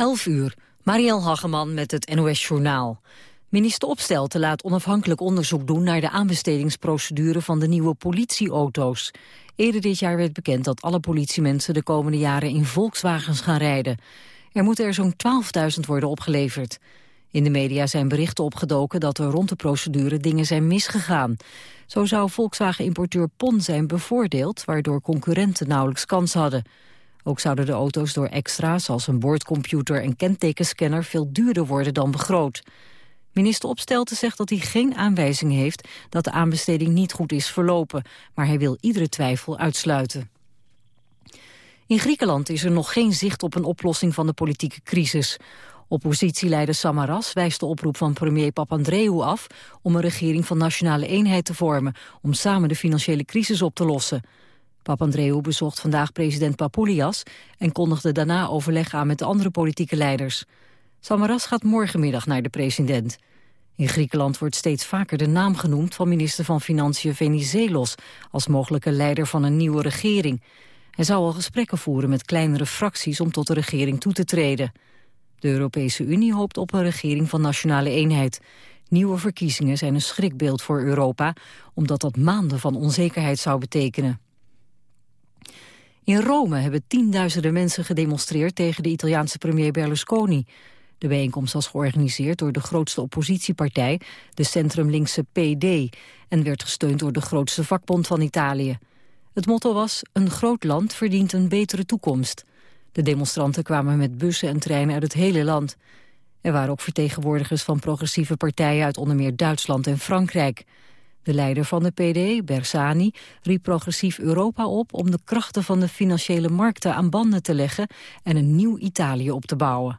11 uur, Marielle Hageman met het NOS Journaal. Minister Opstelten laat onafhankelijk onderzoek doen naar de aanbestedingsprocedure van de nieuwe politieauto's. Eerder dit jaar werd bekend dat alle politiemensen de komende jaren in Volkswagens gaan rijden. Er moeten er zo'n 12.000 worden opgeleverd. In de media zijn berichten opgedoken dat er rond de procedure dingen zijn misgegaan. Zo zou Volkswagen-importeur PON zijn bevoordeeld, waardoor concurrenten nauwelijks kans hadden. Ook zouden de auto's door extra's als een boordcomputer en kentekenscanner veel duurder worden dan begroot. Minister Opstelten zegt dat hij geen aanwijzing heeft dat de aanbesteding niet goed is verlopen, maar hij wil iedere twijfel uitsluiten. In Griekenland is er nog geen zicht op een oplossing van de politieke crisis. Oppositieleider Samaras wijst de oproep van premier Papandreou af om een regering van nationale eenheid te vormen om samen de financiële crisis op te lossen. Papandreou bezocht vandaag president Papoulias en kondigde daarna overleg aan met de andere politieke leiders. Samaras gaat morgenmiddag naar de president. In Griekenland wordt steeds vaker de naam genoemd van minister van Financiën Venizelos als mogelijke leider van een nieuwe regering. Hij zou al gesprekken voeren met kleinere fracties om tot de regering toe te treden. De Europese Unie hoopt op een regering van nationale eenheid. Nieuwe verkiezingen zijn een schrikbeeld voor Europa, omdat dat maanden van onzekerheid zou betekenen. In Rome hebben tienduizenden mensen gedemonstreerd tegen de Italiaanse premier Berlusconi. De bijeenkomst was georganiseerd door de grootste oppositiepartij, de centrumlinkse PD, en werd gesteund door de grootste vakbond van Italië. Het motto was, een groot land verdient een betere toekomst. De demonstranten kwamen met bussen en treinen uit het hele land. Er waren ook vertegenwoordigers van progressieve partijen uit onder meer Duitsland en Frankrijk. De leider van de PD, Bersani, riep progressief Europa op om de krachten van de financiële markten aan banden te leggen en een nieuw Italië op te bouwen.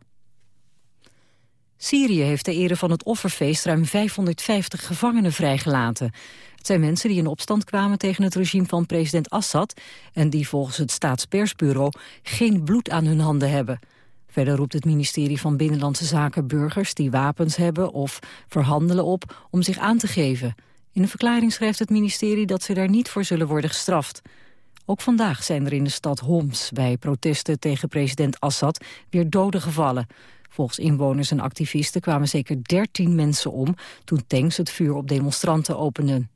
Syrië heeft ter ere van het offerfeest ruim 550 gevangenen vrijgelaten. Het zijn mensen die in opstand kwamen tegen het regime van president Assad... en die volgens het staatspersbureau geen bloed aan hun handen hebben. Verder roept het ministerie van Binnenlandse Zaken burgers die wapens hebben of verhandelen op om zich aan te geven. In een verklaring schrijft het ministerie dat ze daar niet voor zullen worden gestraft. Ook vandaag zijn er in de stad Homs bij protesten tegen president Assad weer doden gevallen. Volgens inwoners en activisten kwamen zeker 13 mensen om toen tanks het vuur op demonstranten openden.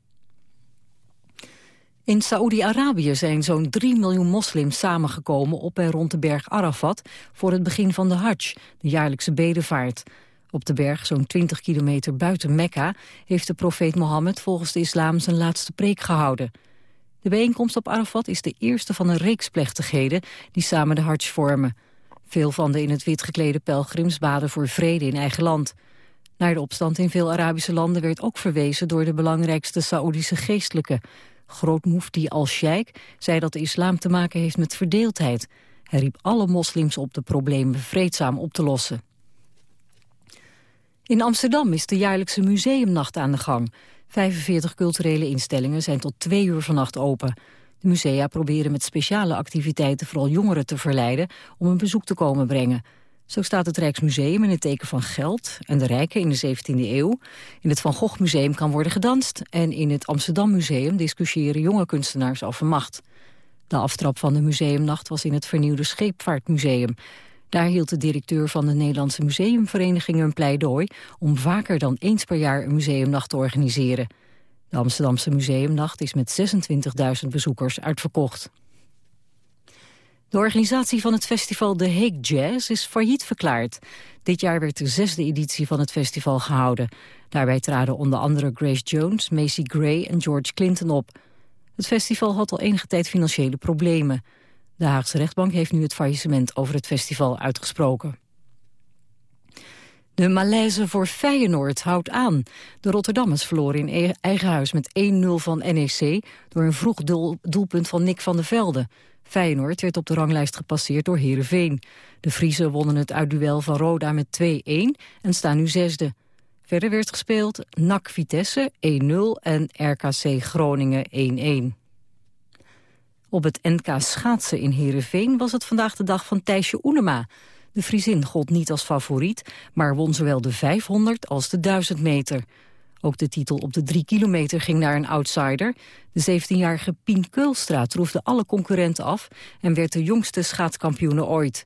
In Saoedi-Arabië zijn zo'n 3 miljoen moslims samengekomen op en rond de berg Arafat voor het begin van de Hajj, de jaarlijkse bedevaart. Op de berg, zo'n 20 kilometer buiten Mekka, heeft de profeet Mohammed volgens de islam zijn laatste preek gehouden. De bijeenkomst op Arafat is de eerste van een reeks plechtigheden die samen de Hajj vormen. Veel van de in het wit geklede pelgrims baden voor vrede in eigen land. Naar de opstand in veel Arabische landen werd ook verwezen door de belangrijkste Saoedische geestelijke. Grootmoefti al-Sheikh zei dat de islam te maken heeft met verdeeldheid. Hij riep alle moslims op de problemen vreedzaam op te lossen. In Amsterdam is de jaarlijkse museumnacht aan de gang. 45 culturele instellingen zijn tot twee uur vannacht open. De musea proberen met speciale activiteiten vooral jongeren te verleiden om een bezoek te komen brengen. Zo staat het Rijksmuseum in het teken van geld en de rijken in de 17e eeuw. In het Van Gogh Museum kan worden gedanst en in het Amsterdam Museum discussiëren jonge kunstenaars over macht. De aftrap van de museumnacht was in het vernieuwde Scheepvaartmuseum. Daar hield de directeur van de Nederlandse Museumvereniging een pleidooi om vaker dan eens per jaar een museumnacht te organiseren. De Amsterdamse Museumnacht is met 26.000 bezoekers uitverkocht. De organisatie van het festival The Hague Jazz is failliet verklaard. Dit jaar werd de zesde editie van het festival gehouden. Daarbij traden onder andere Grace Jones, Macy Gray en George Clinton op. Het festival had al enige tijd financiële problemen. De Haagse rechtbank heeft nu het faillissement over het festival uitgesproken. De malaise voor Feyenoord houdt aan. De Rotterdammers verloren in e- eigen huis met 1-0 van NEC... door een vroeg doelpunt van Nick van der Velde. Feyenoord werd op de ranglijst gepasseerd door Heerenveen. De Friese wonnen het uitduel van Roda met 2-1 en staan nu zesde. Verder werd gespeeld NAC Vitesse 1-0 en RKC Groningen 1-1. Op het NK schaatsen in Heerenveen was het vandaag de dag van Thijsje Oenema. De Friesin gold niet als favoriet, maar won zowel de 500 als de 1000 meter. Ook de titel op de 3 kilometer ging naar een outsider. De 17-jarige Pien Keulstra troefde alle concurrenten af... en werd de jongste schaatskampioene ooit.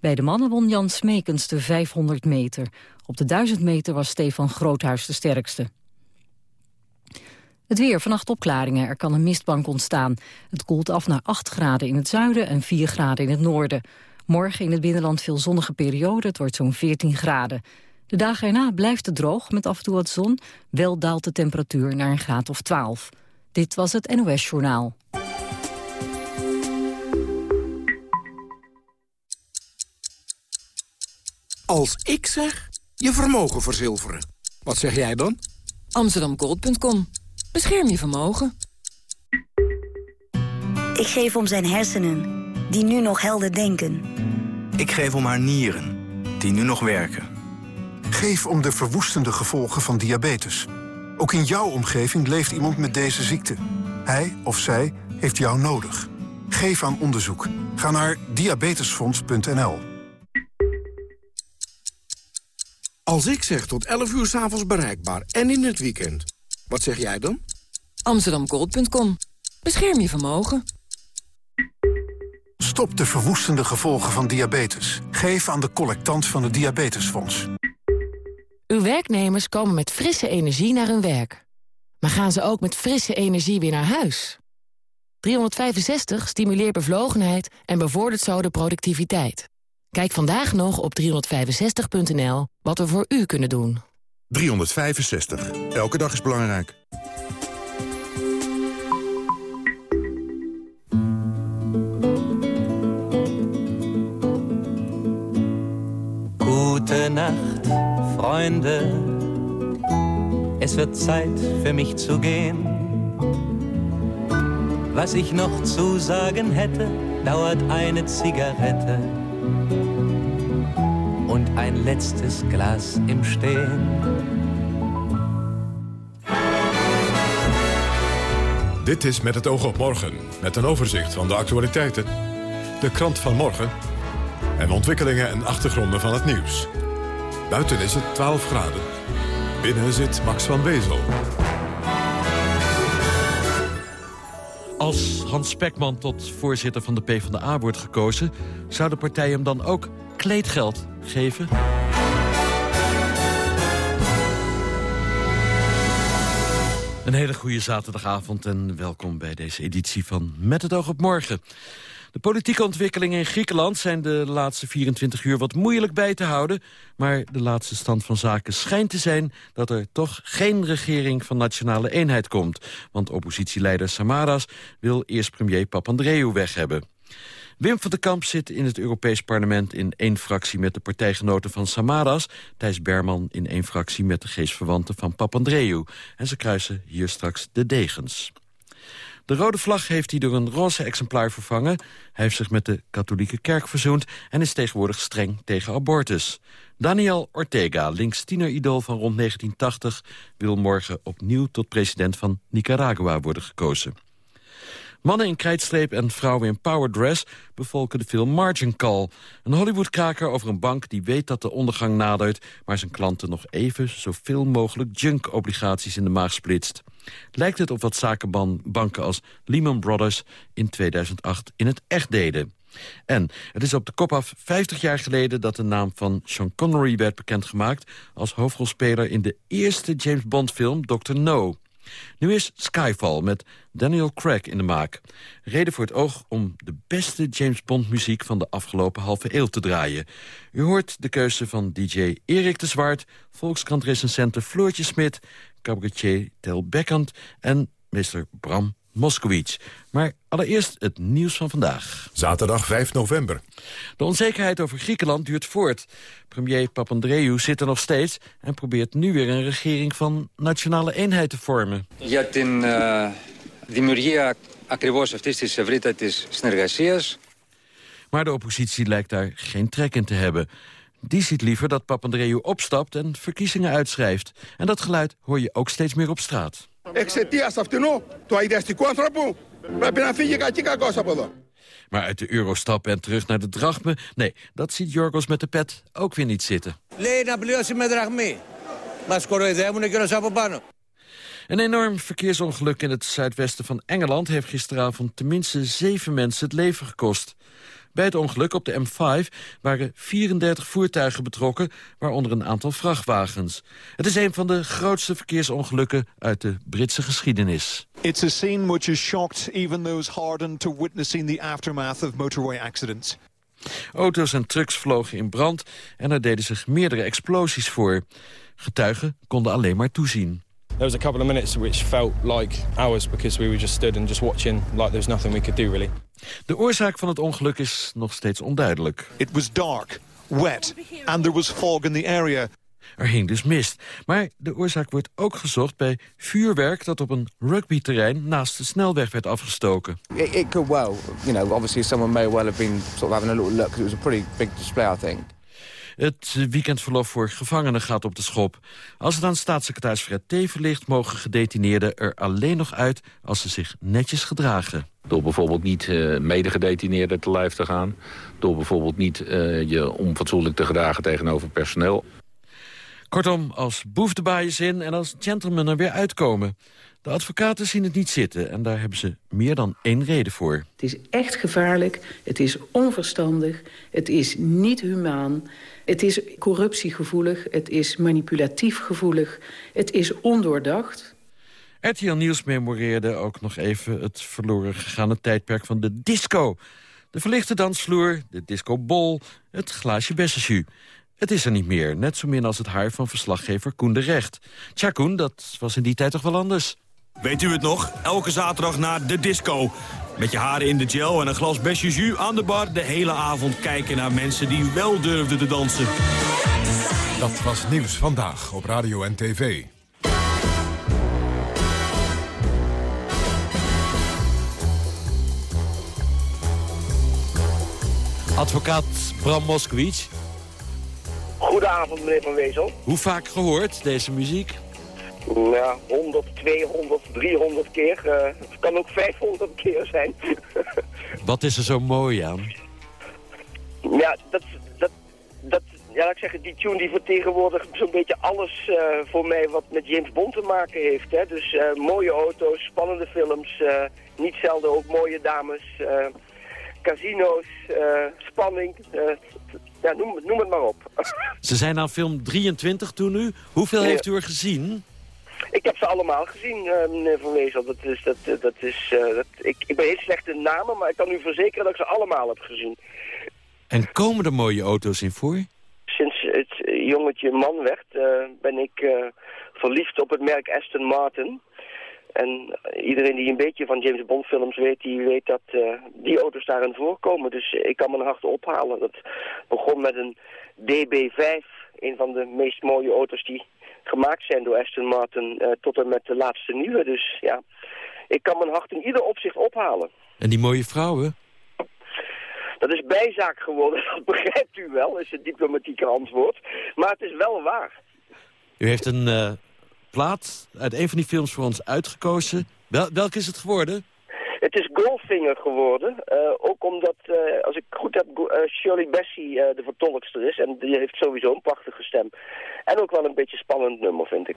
Bij de mannen won Jan Smekens de 500 meter. Op de 1000 meter was Stefan Groothuis de sterkste. Het weer, vannacht opklaringen. Er kan een mistbank ontstaan. Het koelt af naar 8 graden in het zuiden en 4 graden in het noorden. Morgen in het binnenland veel zonnige periode. Het wordt zo'n 14 graden. De dagen erna blijft het droog met af en toe wat zon. Wel daalt de temperatuur naar een graad of 12. Dit was het NOS Journaal. Als ik zeg, je vermogen verzilveren. Wat zeg jij dan? Amsterdamgold.com. Bescherm je vermogen. Ik geef om zijn hersenen, die nu nog helder denken. Ik geef om haar nieren, die nu nog werken. Geef om de verwoestende gevolgen van diabetes. Ook in jouw omgeving leeft iemand met deze ziekte. Hij of zij heeft jou nodig. Geef aan onderzoek. Ga naar diabetesfonds.nl. Als ik zeg tot 11 uur s'avonds bereikbaar en in het weekend. Wat zeg jij dan? Amsterdamgold.com. Bescherm je vermogen. Stop de verwoestende gevolgen van diabetes. Geef aan de collectant van het Diabetesfonds. Uw werknemers komen met frisse energie naar hun werk. Maar gaan ze ook met frisse energie weer naar huis? 365 stimuleert bevlogenheid en bevordert zo de productiviteit. Kijk vandaag nog op 365.nl wat we voor u kunnen doen. 365. Elke dag is belangrijk. Gute Nacht, Freunde. Es wird Zeit für mich zu gehen. Was ich noch zu sagen hätte, dauert eine Zigarette und ein letztes Glas im Stehen. Dit is Met het oog op morgen, met een overzicht van de actualiteiten. De krant van morgen en ontwikkelingen en achtergronden van het nieuws. Buiten is het 12 graden. Binnen zit Max van Wezel. Als Hans Spekman tot voorzitter van de PvdA wordt gekozen... zou de partij hem dan ook kleedgeld geven? Een hele goede zaterdagavond en welkom bij deze editie van Met het oog op morgen. De politieke ontwikkelingen in Griekenland zijn de laatste 24 uur wat moeilijk bij te houden. Maar de laatste stand van zaken schijnt te zijn dat er toch geen regering van nationale eenheid komt. Want oppositieleider Samaras wil eerst premier Papandreou weg hebben. Wim van den Kamp zit in het Europees Parlement in één fractie met de partijgenoten van Samaras. Thijs Berman in één fractie met de geestverwanten van Papandreou. En ze kruisen hier straks de degens. De rode vlag heeft hij door een roze exemplaar vervangen. Hij heeft zich met de katholieke kerk verzoend... en is tegenwoordig streng tegen abortus. Daniel Ortega, links idool van rond 1980... wil morgen opnieuw tot president van Nicaragua worden gekozen. Mannen in krijtstreep en vrouwen in powerdress bevolken de film Margin Call. Een Hollywoodkraker over een bank die weet dat de ondergang nadert... maar zijn klanten nog even zoveel mogelijk junk-obligaties in de maag splitst. Lijkt het op wat zakenbanken als Lehman Brothers in 2008 in het echt deden. En het is op de kop af 50 jaar geleden dat de naam van Sean Connery werd bekendgemaakt... als hoofdrolspeler in de eerste James Bond film Dr. No. Nu is Skyfall met Daniel Craig in de maak. Reden voor het oog om de beste James Bond muziek van de afgelopen halve eeuw te draaien. U hoort de keuze van DJ Erik de Zwart, Volkskrant-recensenten Floortje Smit, cabaretier Tel Bekkant en meester Bram Moskowitz. Maar allereerst het nieuws van vandaag. Zaterdag 5 november. De onzekerheid over Griekenland duurt voort. Premier Papandreou zit er nog steeds... en probeert nu weer een regering van nationale eenheid te vormen. Ja, την uh, δημιουργία ακριβώς αυτής της ευρύτατης συνεργασίας... Maar de oppositie lijkt daar geen trek in te hebben. Die ziet liever dat Papandreou opstapt en verkiezingen uitschrijft. En dat geluid hoor je ook steeds meer op straat. Maar uit de euro stappen en terug naar de drachme... nee, dat ziet Jorgos met de pet ook weer niet zitten. Een enorm verkeersongeluk in het zuidwesten van Engeland... heeft gisteravond tenminste zeven mensen het leven gekost. Bij het ongeluk op de M5 waren 34 voertuigen betrokken, waaronder een aantal vrachtwagens. Het is een van de grootste verkeersongelukken uit de Britse geschiedenis. It's a scene which has shocked even those hardened to witnessing the aftermath of motorway accidents. Auto's en trucks vlogen in brand en er deden zich meerdere explosies voor. Getuigen konden alleen maar toezien. There was a couple of minutes which felt like hours because we were just stood and just watching like there was nothing we could do really. De oorzaak van het ongeluk is nog steeds onduidelijk. It was dark, wet and there was fog in the area. Er hing dus mist. Maar de oorzaak wordt ook gezocht bij vuurwerk dat op een rugbyterrein naast de snelweg werd afgestoken. It, it could well, you know, obviously someone may well have been sort of having a little look. It was a pretty big display, I think. Het weekendverlof voor gevangenen gaat op de schop. Als het aan staatssecretaris Fred Teven ligt... mogen gedetineerden er alleen nog uit als ze zich netjes gedragen. Door bijvoorbeeld niet uh, medegedetineerden te lijf te gaan. Door bijvoorbeeld niet uh, je onfatsoenlijk te gedragen tegenover personeel. Kortom, als boef de baaiers in en als gentleman er weer uitkomen. De advocaten zien het niet zitten en daar hebben ze meer dan één reden voor. Het is echt gevaarlijk, het is onverstandig, het is niet humaan... het is corruptiegevoelig, het is manipulatief gevoelig, het is ondoordacht... RTL Nieuws memoreerde ook nog even het verloren gegaane tijdperk van de disco. De verlichte dansvloer, de discobol, het glaasje bessenjus. Het is er niet meer, net zo min als het haar van verslaggever Koen de Recht. Tja, Koen, dat was in die tijd toch wel anders. Weet u het nog? Elke zaterdag naar de disco. Met je haren in de gel en een glas besje jus aan de bar... de hele avond kijken naar mensen die wel durfden te dansen. Dat was Nieuws Vandaag op Radio en TV. Advocaat Bram Moskowitz. Goedenavond, meneer Van Wezel. Hoe vaak gehoord, deze muziek? Ja, 100, 200, 300 keer. Uh, het kan ook 500 keer zijn. Wat is er zo mooi aan? Ja, dat, dat, dat, ja, laat ik zeggen, die tune die vertegenwoordigt zo'n beetje alles uh, voor mij wat met James Bond te maken heeft. Hè? Dus uh, mooie auto's, spannende films, niet zelden ook mooie dames, casino's, spanning. ja, noem, noem het maar op. Ze zijn aan film 23 toen nu. Hoeveel ja. heeft u er gezien? Ik heb ze allemaal gezien, uh, meneer Van Wezel. Dat is, dat, dat is, uh, dat, ik, ik ben heel slecht in namen, maar ik kan u verzekeren dat ik ze allemaal heb gezien. En komen er mooie auto's in voor? Sinds het jongetje man werd, uh, ben ik verliefd op het merk Aston Martin. En iedereen die een beetje van James Bond films weet, die weet dat die auto's daarin voorkomen. Dus ik kan mijn hart ophalen. Dat begon met een DB5, een van de meest mooie auto's die gemaakt zijn door Aston Martin uh, tot en met de laatste nieuwe. Dus ja, ik kan mijn hart in ieder opzicht ophalen. En die mooie vrouwen? Dat is bijzaak geworden, dat begrijpt u wel, is het diplomatieke antwoord. Maar het is wel waar. U heeft een uh, plaat uit een van die films voor ons uitgekozen. Wel, welke is het geworden? Het is Goldfinger geworden. Uh, ook omdat, uh, als ik goed heb, uh, Shirley Bassey de vertolkster is. En die heeft sowieso een prachtige stem. En ook wel een beetje spannend nummer, vind ik.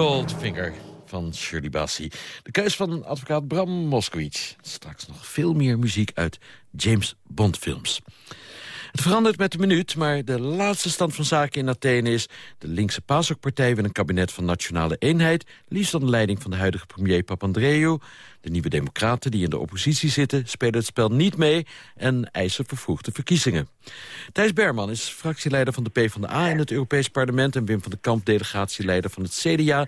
Goldfinger van Shirley Bassey. De keus van advocaat Bram Moskowitz. Straks nog veel meer muziek uit James Bond films. Het verandert met de minuut, maar de laatste stand van zaken in Athene is... de linkse PASOK-partij wil een kabinet van nationale eenheid... liefst onder leiding van de huidige premier Papandreou. De nieuwe democraten die in de oppositie zitten... spelen het spel niet mee en eisen vervroegde verkiezingen. Thijs Berman is fractieleider van de PvdA in het Europees Parlement... en Wim van den Kamp, delegatieleider van het CDA.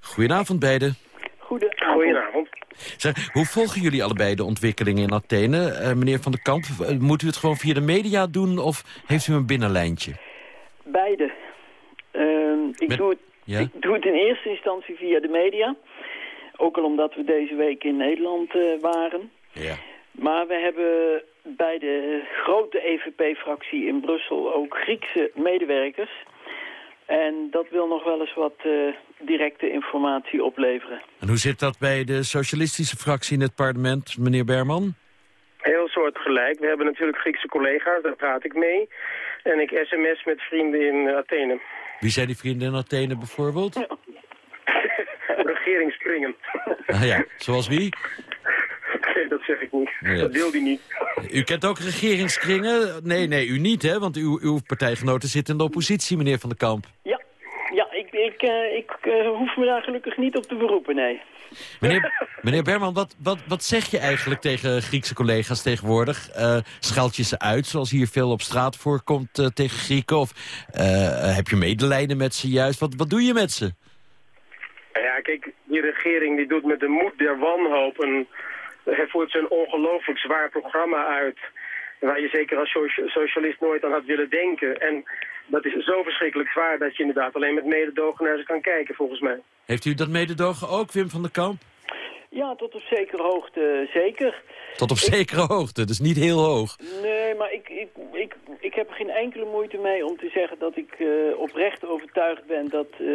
Goedenavond beiden. Goedenavond. Zeg, hoe volgen jullie allebei de ontwikkelingen in Athene? Eh, meneer Van den Kamp, eh, moet u het gewoon via de media doen of heeft u een binnenlijntje? Beide. Ehm, ik, Met- doe het, Ja? ik doe het in eerste instantie via de media. Ook al omdat we deze week in Nederland eh, waren. Ja. Maar we hebben bij de grote EVP-fractie in Brussel ook Griekse medewerkers. En dat wil nog wel eens wat eh, directe informatie opleveren. En hoe zit dat bij de socialistische fractie in het parlement, meneer Berman? Heel soortgelijk. We hebben natuurlijk Griekse collega's, daar praat ik mee. En ik sms met vrienden in Athene. Wie zijn die vrienden in Athene bijvoorbeeld? Regeringsspringen. Ah ja, zoals wie? Nee, dat zeg ik niet. Ja. Dat deelt hij niet. U kent ook regeringskringen? Nee, nee, u niet, hè? Want uw, uw partijgenoten zitten in de oppositie, meneer Van den Kamp. Ja, ja ik, ik, eh, ik eh, hoef me daar gelukkig niet op te beroepen, nee. Meneer, meneer Berman, wat, wat, wat zeg je eigenlijk tegen Griekse collega's tegenwoordig? Eh scheld je ze uit, zoals hier veel op straat voorkomt tegen Grieken? Of eh, heb je medelijden met ze juist? Wat, wat doe je met ze? Nou Ja, kijk, die regering die doet met de moed der wanhoop een... Hij voert zo'n ongelooflijk zwaar programma uit... waar je zeker als socia- socialist nooit aan had willen denken. En dat is zo verschrikkelijk zwaar dat je inderdaad alleen met mededogen naar ze kan kijken, volgens mij. Heeft u dat mededogen ook, Wim van den Kamp? Ja, tot op zekere hoogte zeker. Tot op zekere hoogte, dus niet heel hoog. Nee, maar ik, ik, ik, ik heb er geen enkele moeite mee om te zeggen dat ik eh, oprecht overtuigd ben dat eh,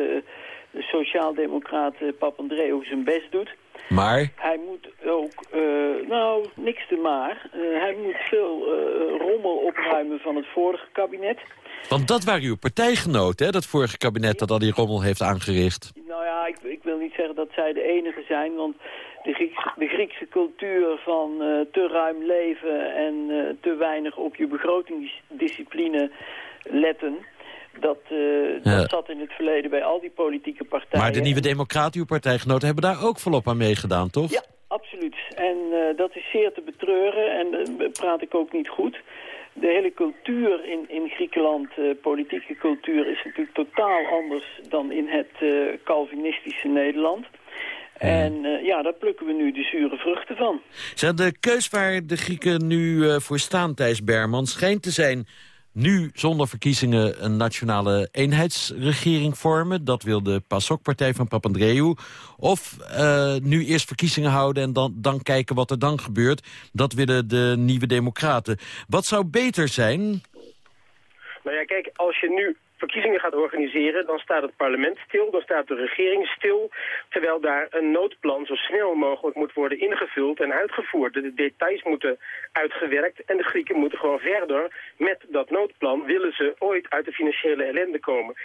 de sociaaldemocraat eh, Papandreou zijn best doet. Maar, Hij moet ook, eh, nou, niks te maar. Eh, hij moet veel rommel opruimen van het vorige kabinet. want dat waren uw partijgenoten, hè? Dat vorige kabinet dat al die rommel heeft aangericht. Nou ja, ik, ik wil niet zeggen dat zij de enige zijn, want de Griekse, de Griekse cultuur van te ruim leven en te weinig op je begrotingsdiscipline letten, dat, eh, Ja. dat zat in het verleden bij al die politieke partijen. Maar de Nieuwe Democraten, uw partijgenoten, hebben daar ook volop aan meegedaan, toch? Ja, absoluut. En eh, dat is zeer te betreuren en uh, praat ik ook niet goed. De hele cultuur in, in Griekenland, politieke cultuur, is natuurlijk totaal anders dan in het Calvinistische Nederland. En ja, daar plukken we nu de zure vruchten van. Zeg, de keus waar de Grieken nu voor staan, Thijs Berman, schijnt te zijn... nu zonder verkiezingen een nationale eenheidsregering vormen. Dat wil de PASOK-partij van Papandreou. Of eh, nu eerst verkiezingen houden en dan, dan kijken wat er dan gebeurt. Dat willen de Nieuwe Democraten. Wat zou beter zijn? Nou ja, kijk, als je nu verkiezingen gaat organiseren, dan staat het parlement stil, dan staat de regering stil, terwijl daar een noodplan zo snel mogelijk moet worden ingevuld en uitgevoerd. De details moeten uitgewerkt en de Grieken moeten gewoon verder met dat noodplan, willen ze ooit uit de financiële ellende komen.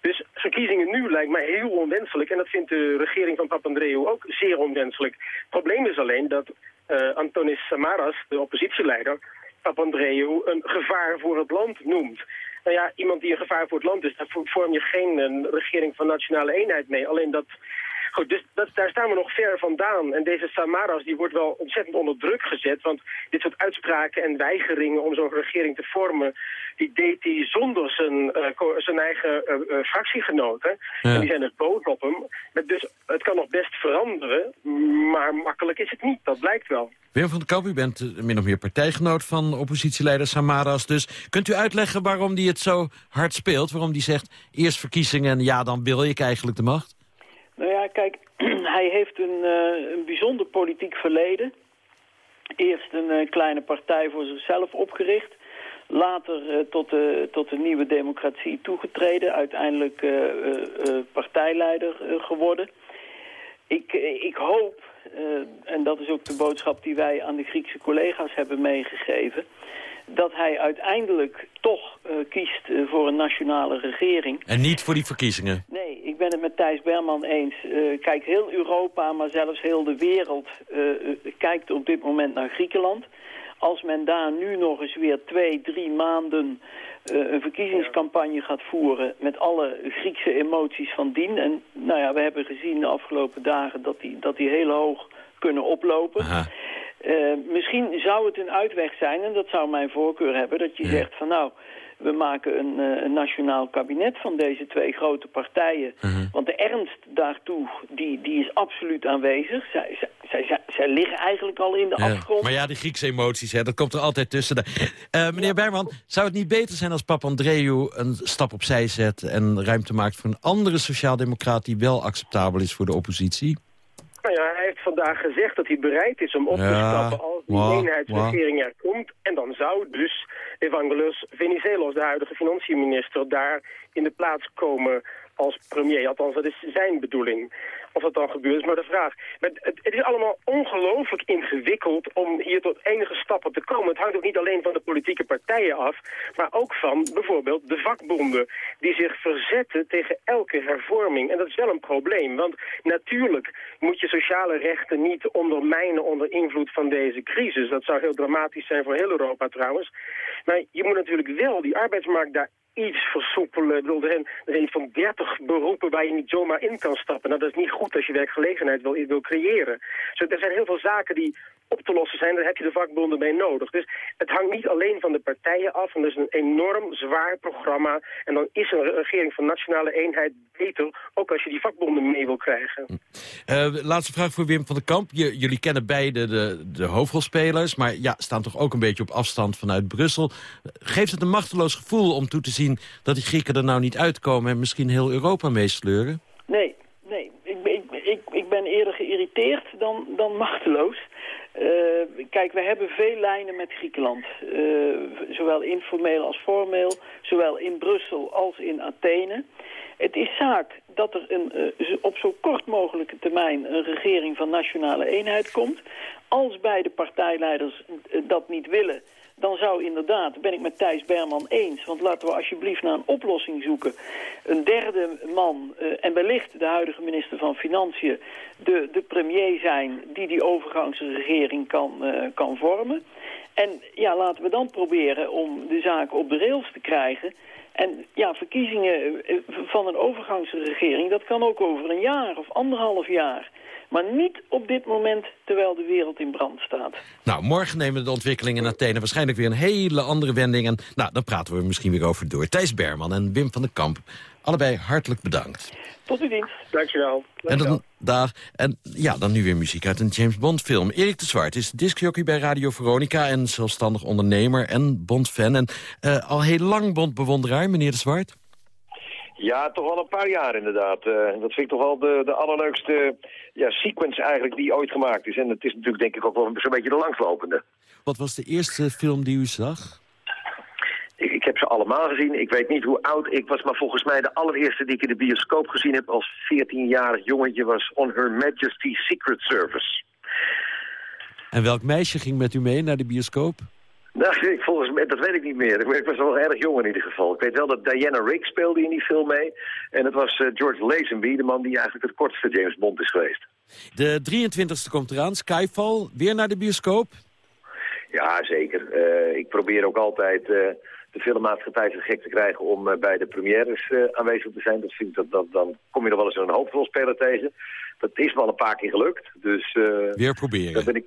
Dus verkiezingen nu lijkt mij heel onwenselijk en dat vindt de regering van Papandreou ook zeer onwenselijk. Het probleem is alleen dat uh, Antonis Samaras, de oppositieleider, Papandreou een gevaar voor het land noemt. Nou ja, iemand die een gevaar voor het land is, daar vorm je geen een regering van nationale eenheid mee. Alleen dat Goed, dus dat, daar staan we nog ver vandaan. En deze Samaras die wordt wel ontzettend onder druk gezet. Want dit soort uitspraken en weigeringen om zo'n regering te vormen... die deed hij zonder zijn, uh, zijn eigen uh, fractiegenoten. En die zijn er boos op hem. Dus het kan nog best veranderen, maar makkelijk is het niet. Dat blijkt wel. Wim van den Kamp, u bent min of meer partijgenoot van oppositieleider Samaras. Dus kunt u uitleggen waarom hij het zo hard speelt? Waarom hij zegt, eerst verkiezingen en ja, dan wil ik eigenlijk de macht? Kijk, hij heeft een, uh, een bijzonder politiek verleden. Eerst een uh, kleine partij voor zichzelf opgericht. Later uh, tot, de, tot de nieuwe democratie toegetreden. Uiteindelijk partijleider geworden. Ik, ik hoop, en dat is ook de boodschap die wij aan de Griekse collega's hebben meegegeven dat hij uiteindelijk toch uh, kiest uh, voor een nationale regering. En niet voor die verkiezingen? Nee, ik ben het met Thijs Berman eens. Uh, kijk, heel Europa, maar zelfs heel de wereld kijkt op dit moment naar Griekenland. Als men daar nu nog eens weer twee, drie maanden een verkiezingscampagne gaat voeren... met alle Griekse emoties van dien. En nou ja, we hebben gezien de afgelopen dagen dat die, dat die heel hoog kunnen oplopen... Aha. Uh, misschien zou het een uitweg zijn, en dat zou mijn voorkeur hebben... dat je zegt van nou, we maken een, uh, een, nationaal kabinet van deze twee grote partijen. Uh -huh. Want de ernst daartoe, die, die is absoluut aanwezig. Zij, zij, zij, zij liggen eigenlijk al in de ja. afgrond. Maar ja, die Griekse emoties, hè, dat komt er altijd tussen. Uh, meneer Berman, zou het niet beter zijn als Papandreou een stap opzij zet... en ruimte maakt voor een andere sociaaldemocraat... die wel acceptabel is voor de oppositie? Nou ja, hij heeft vandaag gezegd dat hij bereid is om op te stappen als die wow, eenheidsregering er komt. En dan zou dus Evangelos Venizelos, de huidige financiënminister, daar in de plaats komen als premier. Althans, dat is zijn bedoeling. Of dat dan gebeurt, is maar de vraag. Maar het, het is allemaal ongelooflijk ingewikkeld om hier tot enige stappen te komen. Het hangt ook niet alleen van de politieke partijen af, maar ook van bijvoorbeeld de vakbonden. Die zich verzetten tegen elke hervorming. En dat is wel een probleem, want natuurlijk moet je sociale rechten niet ondermijnen onder invloed van deze crisis. Dat zou heel dramatisch zijn voor heel Europa trouwens. Maar je moet natuurlijk wel die arbeidsmarkt daar iets versoepelen. Ik er, zijn, van 30 beroepen waar je niet zomaar in kan stappen. Nou, dat is niet goed als je werkgelegenheid wil, wil creëren. Dus er zijn heel veel zaken die op te lossen zijn. Daar heb je de vakbonden mee nodig. Dus het hangt niet alleen van de partijen af. En dat is een enorm zwaar programma. En dan is een regering van nationale eenheid beter... ook als je die vakbonden mee wil krijgen. Uh, laatste vraag voor Wim van der Kamp. J jullie kennen beide de, de hoofdrolspelers... maar ja, staan toch ook een beetje op afstand vanuit Brussel. Geeft het een machteloos gevoel om toe te zien... dat die Grieken er nou niet uitkomen... en misschien heel Europa meesleuren? Nee, nee. Ik, ik, ik, ik ben eerder geïrriteerd dan, dan machteloos. Uh, kijk, we hebben veel lijnen met Griekenland. Uh, zowel informeel als formeel. Zowel in Brussel als in Athene. Het is zaak dat er een, uh, op zo kort mogelijke termijn een regering van nationale eenheid komt. Als beide partijleiders dat niet willen, dan zou inderdaad, ben ik met Thijs Berman eens... want laten we alsjeblieft naar een oplossing zoeken. Een derde man, uh, en wellicht de huidige minister van Financiën... de, de premier zijn die die overgangsregering kan, uh, kan vormen. En ja, laten we dan proberen om de zaak op de rails te krijgen... En ja, verkiezingen van een overgangsregering, dat kan ook over een jaar of anderhalf jaar. Maar niet op dit moment terwijl de wereld in brand staat. Nou, morgen nemen de ontwikkelingen in Athene waarschijnlijk weer een hele andere wending. En nou, daar praten we misschien weer over door. Thijs Berman en Wim van den Kamp, allebei hartelijk bedankt. Tot uw dienst. Dankjewel. En dan, daar, en ja, dan nu weer muziek uit een James Bond film. Erik de Zwart is discjockey bij Radio Veronica... en zelfstandig ondernemer en Bond-fan. En uh, al heel lang Bond-bewonderaar, meneer de Zwart. Ja, toch wel een paar jaar inderdaad. Uh, dat vind ik toch wel de, de allerleukste ja, sequence eigenlijk die ooit gemaakt is. En het is natuurlijk denk ik ook wel zo'n beetje de langslopende. Wat was de eerste film die u zag? Ik, ik, heb ze allemaal gezien. Ik weet niet hoe oud ik was, maar volgens mij de allereerste die ik in de bioscoop gezien heb als 14-jarig jongetje was On Her Majesty's Secret Service. En welk meisje ging met u mee naar de bioscoop? Nou, ik, volgens mij, dat weet ik niet meer. Ik, ik was wel erg jong in ieder geval. Ik weet wel dat Diana Rigg speelde in die film mee. En het was eh, George Lazenby, de man die eigenlijk het kortste James Bond is geweest. De 23e komt eraan, Skyfall, weer naar de bioscoop? Ja, zeker. Eh, ik probeer ook altijd eh, de filmmaatschappij zo gek te krijgen om bij de premières aanwezig te zijn. Dat vind ik dat, dat, dan kom je nog wel eens een hoofdrolspeler tegen. Dat is me al een paar keer gelukt. Dus, Weer proberen. dat ben ik,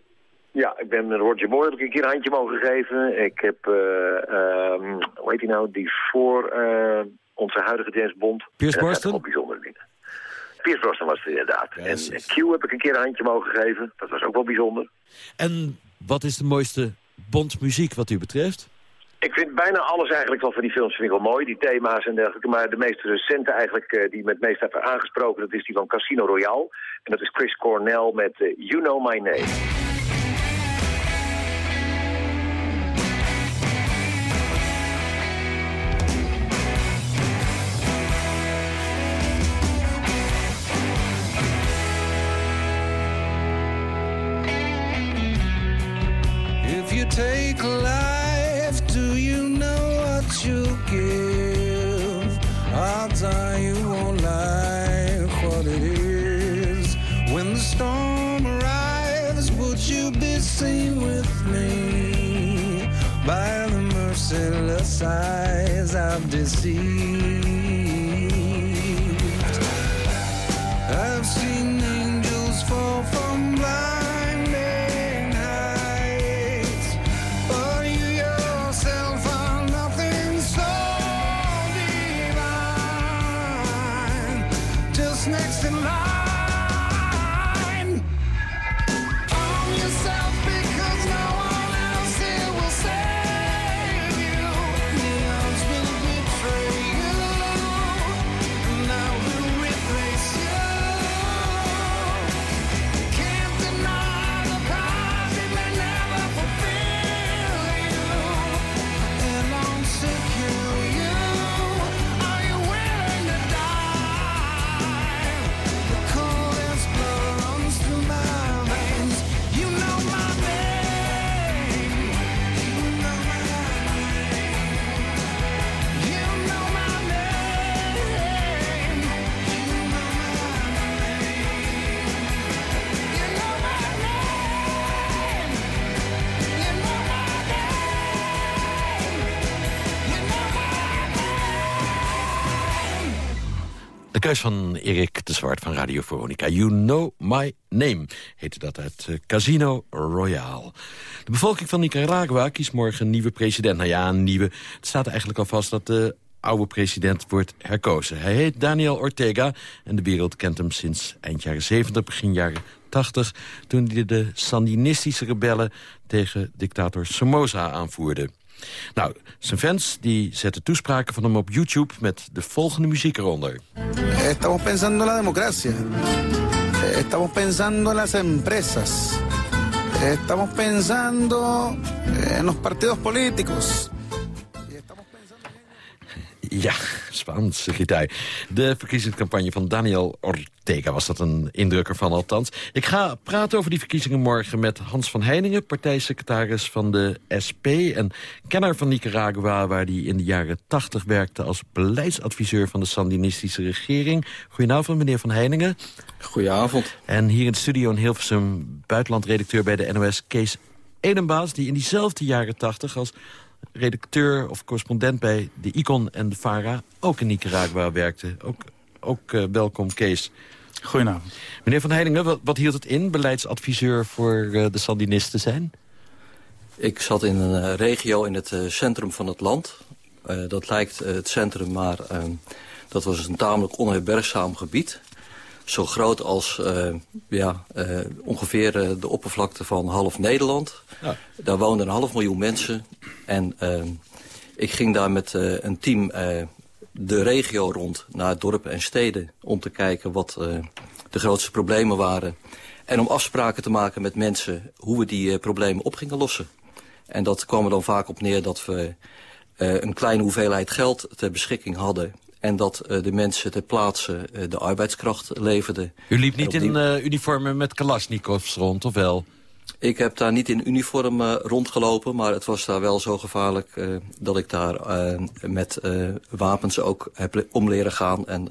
ja, ik ben Roger Moore heb ik een keer een handje mogen geven. Ik heb, eh, ehm, hoe heet hij nou, die voor eh, onze huidige James Bond. Dat zijn Brosnan? ook bijzondere dingen. Pierce Brosnan was het inderdaad. en eh, Q heb ik een keer een handje mogen geven. Dat was ook wel bijzonder. En wat is de mooiste Bond-muziek wat u betreft? Ik vind bijna alles eigenlijk wel van die films vind ik wel mooi, die thema's en dergelijke. Maar de meest recente eigenlijk, eh, die me het meest heeft aangesproken, dat is die van Casino Royale. En dat is Chris Cornell met eh, You Know My Name. Life, do you know what you give? Odds are you won't like what it is. When the storm arrives, would you be seen with me? By the merciless eyes I've deceived. Van Erik de Zwart van Radio Veronica. You Know My Name heette dat uit eh, Casino Royale. De bevolking van Nicaragua kiest morgen een nieuwe president. Nou ja, een nieuwe. Het staat eigenlijk al vast dat de oude president wordt herkozen. Hij heet Daniel Ortega en de wereld kent hem sinds eind jaren 70, begin jaren 80... toen hij de Sandinistische rebellen tegen dictator Somoza aanvoerde. Nou, zijn fans die zetten toespraken van hem op YouTube met de volgende muziek eronder. Estamos pensando en la democracia. Estamos pensando en las empresas. Estamos pensando en los partidos políticos. Ja, Spaans, zegt hij. De verkiezingscampagne van Daniel Ortega was dat een indrukker van althans. Ik ga praten over die verkiezingen morgen met Hans van Heiningen... partijsecretaris van de SP en kenner van Nicaragua... waar hij in de jaren 80 werkte als beleidsadviseur van de Sandinistische regering. Goedenavond, meneer van Heiningen. Goedenavond. En hier in de studio in Hilversum, buitenlandredacteur bij de NOS... Kees Edenbaas, die in diezelfde jaren 80 als redacteur of correspondent bij de Icon en de Vara... ook in Nicaragua werkte. Ook, ook eh, welkom, Kees. Goedenavond. Meneer Van Heiningen, wat, wat hield het in beleidsadviseur voor eh, de Sandinisten zijn? Ik zat in een eh, regio in het eh, centrum van het land. Eh, dat lijkt het centrum, maar eh, dat was een tamelijk onherbergzaam gebied. Zo groot als eh, ja, eh, ongeveer eh, de oppervlakte van half Nederland. Ja. Daar woonden een half miljoen mensen. En ik ging daar met een team de regio rond naar dorpen en steden... om te kijken wat de grootste problemen waren. En om afspraken te maken met mensen hoe we die problemen op gingen lossen. En dat kwam er dan vaak op neer dat we een kleine hoeveelheid geld ter beschikking hadden en dat uh, de mensen ter plaatse uh, de arbeidskracht leverden. U liep niet die... in uh, uniformen met kalasjnikovs rond, of wel? Ik heb daar niet in uniform rondgelopen, maar het was daar wel zo gevaarlijk... dat ik daar met wapens ook heb om leren gaan... en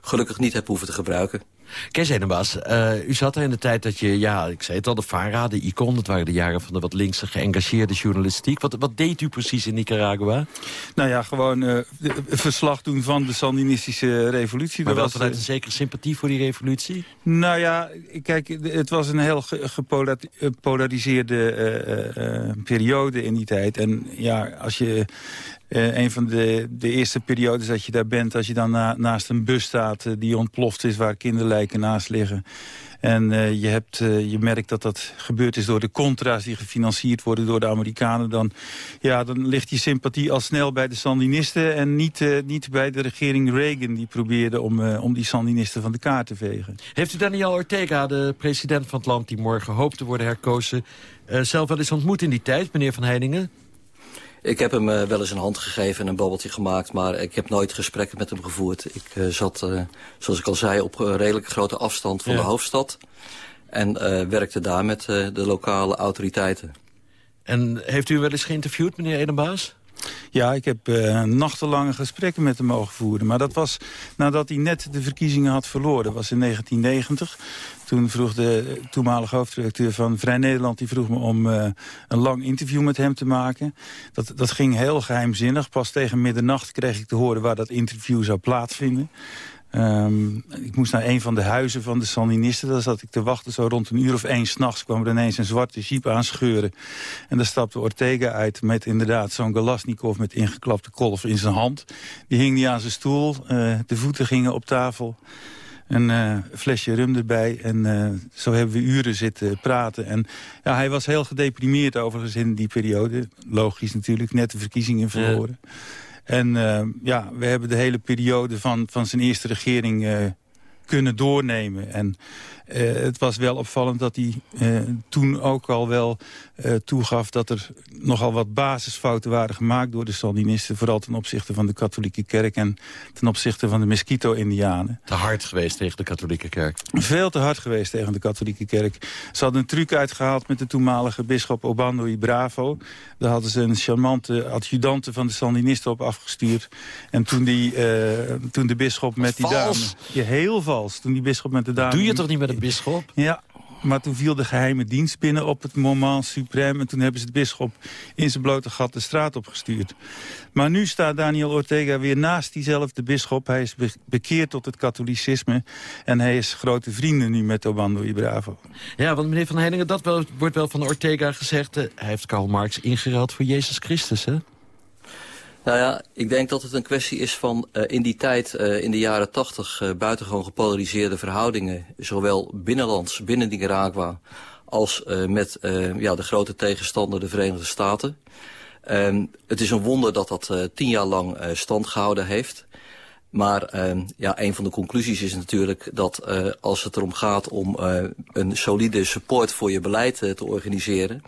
gelukkig niet heb hoeven te gebruiken. Kees Edenbaas, uh, u zat er in de tijd dat je, ja, ik zei het al, de VARA, de ICON... dat waren de jaren van de wat linkse geëngageerde journalistiek. Wat, wat deed u precies in Nicaragua? Nou ja, gewoon uh, verslag doen van de Sandinistische revolutie. Maar wel was, vanuit een zekere sympathie voor die revolutie? Nou ja, kijk, het was een heel gepolariseerde uh, periode in die tijd. En ja, als je uh, een van de, de eerste periodes dat je daar bent... als je dan na, naast een bus staat uh, die ontploft is... waar kinderlijken naast liggen. En uh, je, hebt, je merkt dat dat gebeurd is door de contra's... die gefinancierd worden door de Amerikanen. Dan, ja, dan ligt je sympathie al snel bij de Sandinisten... en niet, niet bij de regering Reagan... die probeerde om, om die Sandinisten van de kaart te vegen. Heeft u Daniel Ortega, de president van het land... die morgen hoopt te worden herkozen... zelf wel eens ontmoet in die tijd, meneer Van Heiningen? Ik heb hem uh, wel eens een hand gegeven en een babbeltje gemaakt... maar ik heb nooit gesprekken met hem gevoerd. Ik uh, zat, uh, zoals ik al zei, op een redelijk grote afstand van ja. de hoofdstad... en werkte daar met de lokale autoriteiten. En heeft u wel eens geïnterviewd, meneer Edenbaas? Ja, ik heb uh, nachtenlange gesprekken met hem mogen voeren. Maar dat was nadat hij net de verkiezingen had verloren. Dat was in 1990. Toen vroeg de toenmalige hoofdredacteur van Vrij Nederland... die vroeg me om uh, een lang interview met hem te maken. Dat, dat ging heel geheimzinnig. Pas tegen middernacht kreeg ik te horen waar dat interview zou plaatsvinden. Um, ik moest naar een van de huizen van de Sandinisten. Daar zat ik te wachten. Zo rond een uur of één s'nachts kwam er ineens een zwarte jeep aanscheuren. En daar stapte Ortega uit met inderdaad zo'n Galasnikov... met ingeklapte kolf in zijn hand. Die hing niet aan zijn stoel. Uh, de voeten gingen op tafel. Een uh, flesje rum erbij. En uh, zo hebben we uren zitten praten. En ja, hij was heel gedeprimeerd overigens in die periode. Logisch natuurlijk, net de verkiezingen verloren. Ja. En uh, ja, we hebben de hele periode van, van zijn eerste regering uh, kunnen doornemen. En uh, het was wel opvallend dat hij uh, toen ook al wel uh, toegaf... dat er nogal wat basisfouten waren gemaakt door de Sandinisten. Vooral ten opzichte van de katholieke kerk en ten opzichte van de Mesquito-Indianen. Te hard geweest tegen de katholieke kerk? Veel te hard geweest tegen de katholieke kerk. Ze hadden een truc uitgehaald met de toenmalige bisschop Obando y Bravo. Daar hadden ze een charmante adjudante van de Sandinisten op afgestuurd. En toen, die, toen de bisschop met die vals. dame... Ja, heel vals. Toen die bisschop met de dame... Doe je toch niet met een bisschop? Ja, maar toen viel de geheime dienst binnen op het moment suprême... en toen hebben ze de bisschop in zijn blote gat de straat opgestuurd. Maar nu staat Daniel Ortega weer naast diezelfde bisschop. Hij is bekeerd tot het katholicisme... en hij is grote vrienden nu met Obando y Bravo. Ja, want meneer Van Heiningen, dat wel, wordt wel van Ortega gezegd... Uh, hij heeft Karl Marx ingeruild voor Jezus Christus, hè? Nou ja, ik denk dat het een kwestie is van uh, in die tijd, uh, in de jaren tachtig, uh, buitengewoon gepolariseerde verhoudingen. Zowel binnenlands, binnen Nicaragua, als met ja, de grote tegenstander, de Verenigde Staten. Um, het is een wonder dat dat tien jaar lang stand gehouden heeft. Maar uh, ja, een van de conclusies is natuurlijk dat als het erom gaat om een solide support voor je beleid te organiseren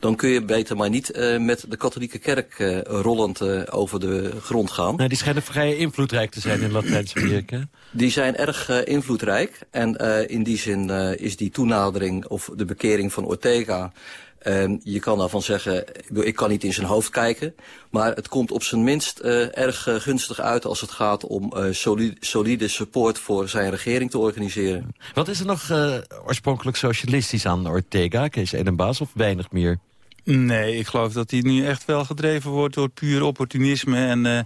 dan kun je beter maar niet uh, met de katholieke kerk uh, rollend uh, over de grond gaan. Nee, die schijnen vrij invloedrijk te zijn in Latijns-Amerika. Die zijn erg invloedrijk. En in die zin is die toenadering of de bekering van Ortega... Uh, je kan daarvan zeggen, ik kan niet in zijn hoofd kijken. Maar het komt op zijn minst erg gunstig uit als het gaat om solide, solide support voor zijn regering te organiseren. Wat is er nog oorspronkelijk socialistisch aan Ortega, Kees Edenbaas, of weinig meer? Nee, ik geloof dat hij nu echt wel gedreven wordt door puur opportunisme en uh,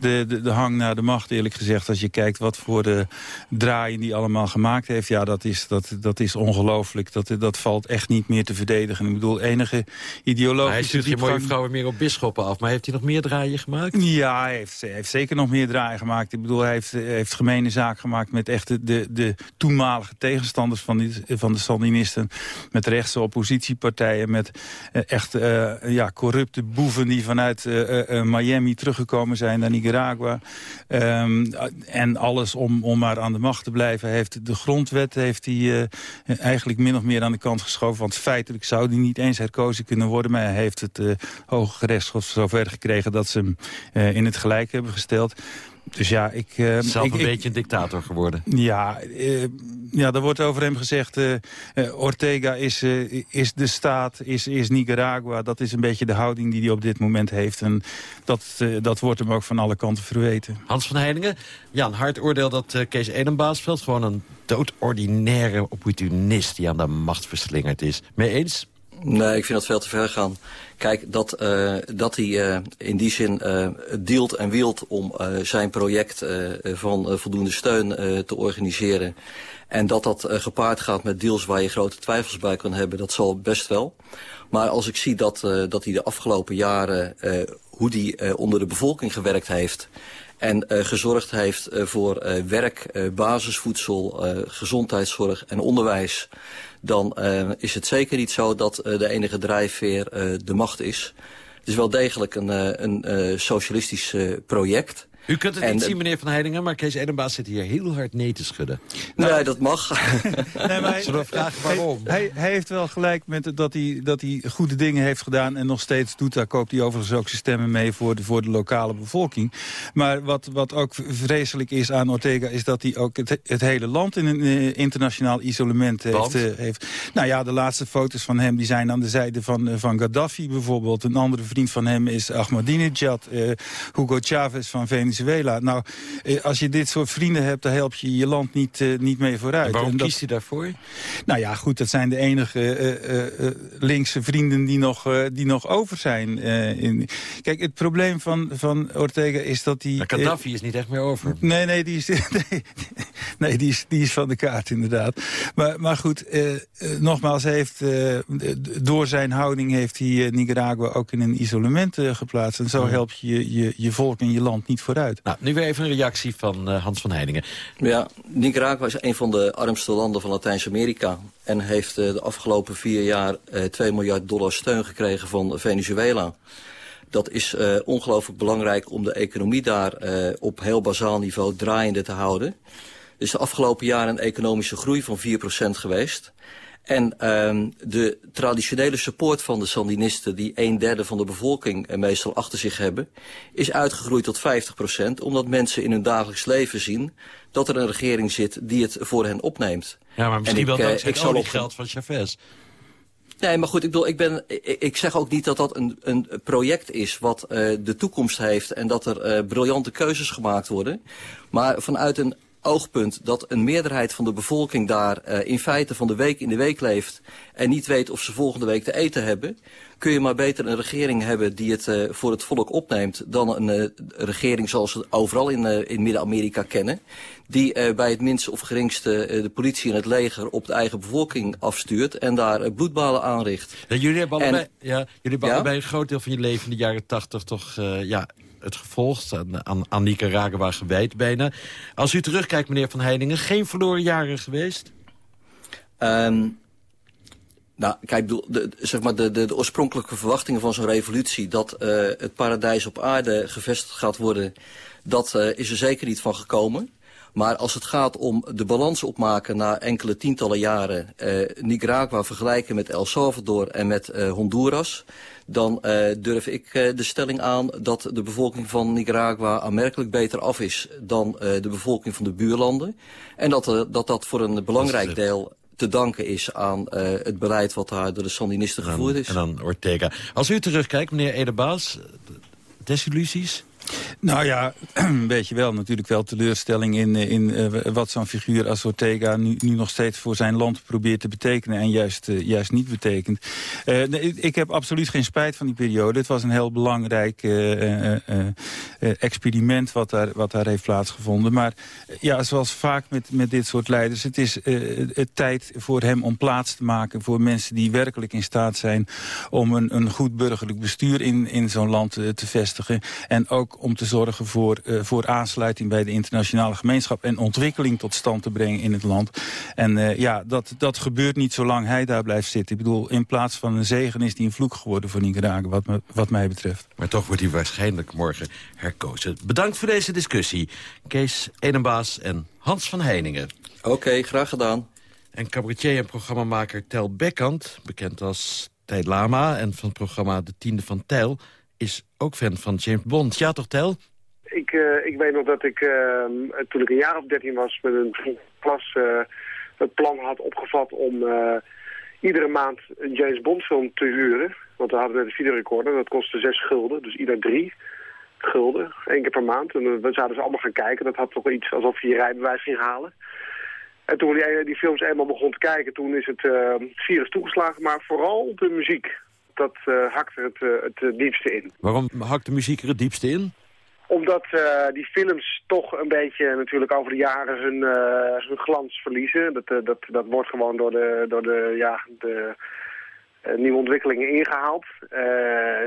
de, de, de hang naar de macht, eerlijk gezegd. Als je kijkt wat voor de draaien die allemaal gemaakt heeft, ja, dat is, dat, dat is ongelooflijk. Dat, dat valt echt niet meer te verdedigen. Ik bedoel, enige ideologische Hij stuurt geen mooie vrouwen meer op bisschoppen af, maar heeft hij nog meer draaien gemaakt? Ja, hij heeft, hij heeft zeker nog meer draaien gemaakt. Ik bedoel, hij heeft, heeft gemene zaak gemaakt met echt de, de, de toenmalige tegenstanders van, die, van de Sandinisten. Met rechtse oppositiepartijen, met uh, echt uh, ja, corrupte boeven die vanuit uh, Miami teruggekomen zijn naar Nicaragua Ehm, en alles om, om maar aan de macht te blijven. Heeft de grondwet heeft hij eigenlijk min of meer aan de kant geschoven. Want feitelijk zou hij niet eens herkozen kunnen worden. Maar hij heeft het Hoge Gerechtshof zover gekregen dat ze hem in het gelijk hebben gesteld. Dus ja, ik... Uh, Zelf ik, een beetje een dictator geworden. Ja, uh, ja, er wordt over hem gezegd... Uh, Ortega is, is de staat, is, is Nicaragua. Dat is een beetje de houding die hij op dit moment heeft. En dat, dat wordt hem ook van alle kanten verweten. Hans van Heiningen, ja, een hard oordeel dat Kees Edenbaasveld... gewoon een doodordinaire opportunist die aan de macht verslingerd is. Mee eens? Nee, ik vind dat veel te ver gaan. Kijk, dat, uh, dat hij uh, in die zin uh, dealt en wielt om zijn project van voldoende steun te organiseren. En dat dat gepaard gaat met deals waar je grote twijfels bij kan hebben, dat zal best wel. Maar als ik zie dat, dat hij de afgelopen jaren, hoe hij onder de bevolking gewerkt heeft... En uh, gezorgd heeft voor uh, werk, basisvoedsel, gezondheidszorg en onderwijs dan uh, is het zeker niet zo dat uh, de enige drijfveer uh, de macht is. Het is wel degelijk een, een socialistisch project. U kunt het niet zien, meneer Van Heidingen, maar Kees Edenbaas zit hier heel hard nee te schudden. Nou, nee, dat mag. nee, maar Zullen we vragen waarom? Hij, hij, heeft wel gelijk met dat hij, dat hij goede dingen heeft gedaan en nog steeds doet. Daar koopt hij overigens ook zijn stemmen mee voor de, voor de lokale bevolking. Maar wat, wat ook vreselijk is aan Ortega is dat hij ook het, het hele land in een uh, internationaal isolement heeft, uh, heeft. Nou ja, de laatste foto's van hem die zijn aan de zijde van, uh, van Gaddafi bijvoorbeeld. Een andere vriend van hem is Ahmadinejad, Hugo Chavez van Venezuela Venezuela. Nou, eh, als je dit soort vrienden hebt, dan help je je land niet, uh, niet mee vooruit. En waarom en dat... kiest hij daarvoor? Nou ja, goed, dat zijn de enige uh, uh, linkse vrienden die nog, die nog over zijn. in... Kijk, het probleem van, van Ortega is dat hij... Gaddafi is niet echt meer over. Nee, nee, die is, nee, nee, die is, die is van de kaart inderdaad. Maar, maar goed, nogmaals, heeft, door zijn houding heeft hij Nicaragua ook in een isolement geplaatst. En zo help je, je je volk en je land niet vooruit. Nou, nu weer even een reactie van uh, Hans van Heiningen. Ja, Nicaragua is een van de armste landen van Latijns-Amerika. En heeft uh, de afgelopen vier jaar uh, eh, 2 miljard dollar steun gekregen van Venezuela. Dat is ongelooflijk belangrijk om de economie daar op heel bazaal niveau draaiende te houden. Er is de afgelopen jaren een economische groei van 4% geweest. En uh, de traditionele support van de Sandinisten... die een derde van de bevolking meestal achter zich hebben... is uitgegroeid tot 50 procent... omdat mensen in hun dagelijks leven zien... dat er een regering zit die het voor hen opneemt. Ja, maar misschien wel dankzij ik, het geld van Chavez. Nee, maar goed, ik, bedoel, ik, ben, ik, zeg ook niet dat dat een, een project is wat uh, de toekomst heeft... en dat er uh, briljante keuzes gemaakt worden. Maar vanuit een oogpunt dat een meerderheid van de bevolking daar uh, in feite van de week in de week leeft en niet weet of ze volgende week te eten hebben, kun je maar beter een regering hebben die het uh, voor het volk opneemt dan een uh, regering zoals we overal in, in Midden-Amerika kennen, die bij het minste of geringste de politie en het leger op de eigen bevolking afstuurt en daar bloedbalen aanricht. Ja, jullie hebben allebei, en, ja, jullie hebben ja? allebei een groot deel van je leven in de jaren tachtig toch ja, het gevolgd, aan, aan, aan Nicaragua gewijd bijna. Als u terugkijkt, meneer Van Heiningen, geen verloren jaren geweest? Um, nou, kijk, de, zeg maar de, de, de oorspronkelijke verwachtingen van zo'n revolutie... dat uh, het paradijs op aarde gevestigd gaat worden... dat uh, is er zeker niet van gekomen. Maar als het gaat om de balans opmaken na enkele tientallen jaren... Uh, Nicaragua vergelijken met El Salvador en met uh, Honduras... dan uh, durf ik de stelling aan dat de bevolking van Nicaragua aanmerkelijk beter af is... dan de bevolking van de buurlanden. En dat dat, dat voor een belangrijk deel te danken is aan uh, het beleid wat daar door de Sandinisten gevoerd is. En dan Ortega. Als u terugkijkt, meneer Edebaas, desillusies? Nou ja, een beetje wel. Natuurlijk wel teleurstelling in, eh, in uh, wat zo'n figuur als Ortega nu, nu nog steeds voor zijn land probeert te betekenen en juist, uh, juist niet betekent. Nee, ik heb absoluut geen spijt van die periode. Het was een heel belangrijk experiment wat daar, wat daar heeft plaatsgevonden. Maar ja, zoals vaak met, met dit soort leiders, het is het tijd voor hem om plaats te maken voor mensen die werkelijk in staat zijn om een, een goed burgerlijk bestuur in, in zo'n land te vestigen. En ook om te zorgen voor, uh, voor aansluiting bij de internationale gemeenschap... en ontwikkeling tot stand te brengen in het land. En uh, ja, dat, dat gebeurt niet zolang hij daar blijft zitten. Ik bedoel, in plaats van een zegen is hij een vloek geworden voor Nicaragua, wat, me, wat mij betreft. Maar toch wordt hij waarschijnlijk morgen herkozen. Bedankt voor deze discussie. Kees Edenbaas en Hans van Heiningen. Oké, okay, graag gedaan. En cabaretier en programmamaker Tel Bekkant, bekend als Tijd Lama... en van het programma De Tiende van Tel, is ook fan van James Bond. Ja toch, Tel? Ik, uh, ik weet nog dat ik, uh, toen ik een jaar of dertien was... met een klas uh, het plan had opgevat om iedere maand een James Bond film te huren. Want we hadden een videorecorder, dat kostte zes gulden. Dus ieder drie gulden, één keer per maand. En we zouden ze allemaal gaan kijken. Dat had toch iets alsof je je rijbewijs ging halen. En toen die, die films eenmaal begon te kijken, toen is het virus toegeslagen. Maar vooral de muziek. Dat uh, hakte het, uh, het diepste in. Waarom hakt de muziek er het diepste in? Omdat die films toch een beetje natuurlijk over de jaren hun, hun glans verliezen. Dat, dat, dat wordt gewoon door de, door de, ja, de nieuwe ontwikkelingen ingehaald.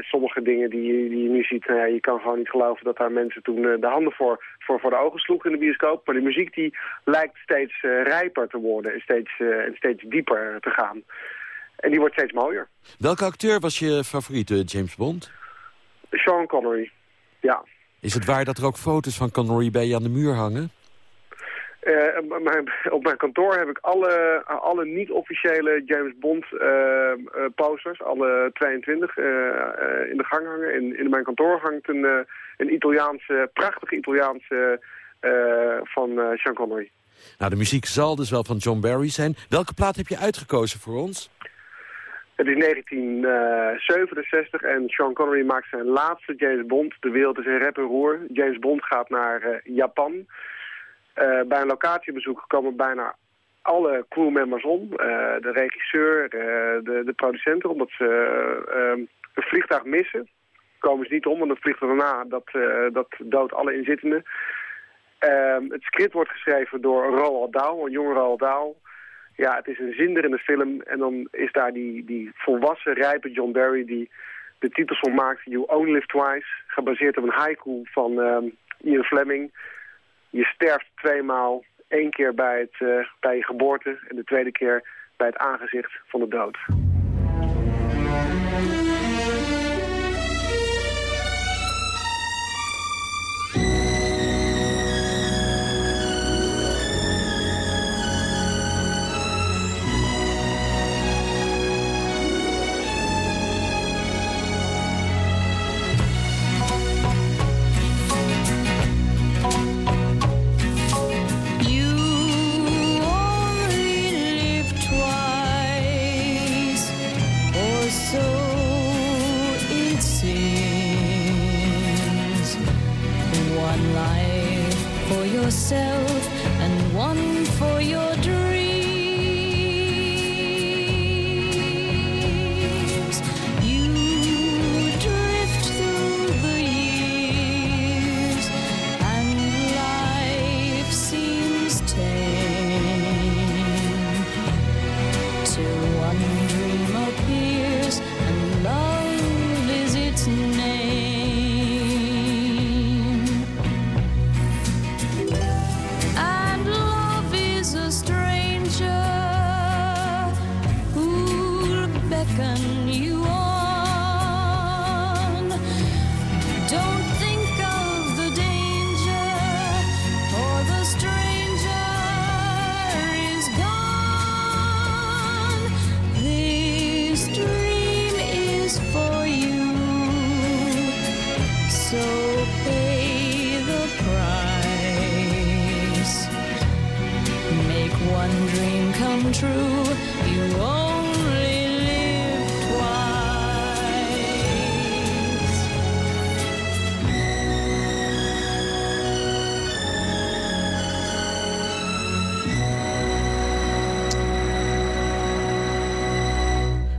Sommige dingen die, die je nu ziet, nou je kan gewoon niet geloven dat daar mensen toen de handen voor, voor, voor de ogen sloegen in de bioscoop. Maar de muziek die lijkt steeds rijper te worden en steeds, en steeds dieper te gaan. En die wordt steeds mooier. Welke acteur was je favoriete James Bond? Sean Connery, ja. Is het waar dat er ook foto's van Connery bij je aan de muur hangen? Uh, mijn, op mijn kantoor heb ik alle, alle niet-officiële James Bond uh, uh, posters, alle 22, in de gang hangen. In, in mijn kantoor hangt een, een Italiaanse, prachtige Italiaanse van Sean Connery. Nou, de muziek zal dus wel van John Barry zijn. Welke plaat heb je uitgekozen voor ons? Het is 1967 en Sean Connery maakt zijn laatste James Bond. De wereld is een rep en roer. James Bond gaat naar Japan... Uh, bij een locatiebezoek komen bijna alle crewmembers om. Uh, de regisseur, uh, de, de producenten, omdat ze een vliegtuig missen. Komen ze niet om, want het vliegtuig daarna, dat, dat doodt alle inzittenden. Ehm, het script wordt geschreven door Roald Dahl, een jonge Roald Dahl. Ja, het is een zinderende film. En dan is daar die, die volwassen, rijpe John Barry die de titelsong maakt You Only Live Twice. Gebaseerd op een haiku van um, Ian Fleming. Je sterft tweemaal. Eén keer bij, het, uh, bij je geboorte en de tweede keer bij het aangezicht van de dood.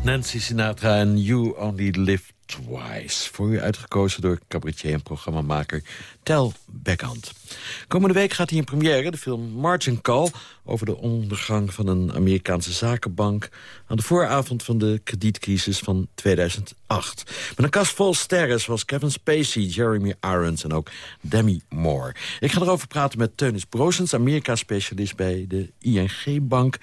Nancy Sinatra en You Only Live Twice. Voor u uitgekozen door cabaretier en programmamaker Tel Beckhand. Komende week gaat hij in première, de film Margin Call... over de ondergang van een Amerikaanse zakenbank... aan de vooravond van de kredietcrisis van 2008. Met een kast vol sterren zoals Kevin Spacey, Jeremy Irons en ook Demi Moore. Ik ga erover praten met Teunis Brozens, Amerika-specialist bij de ING-bank...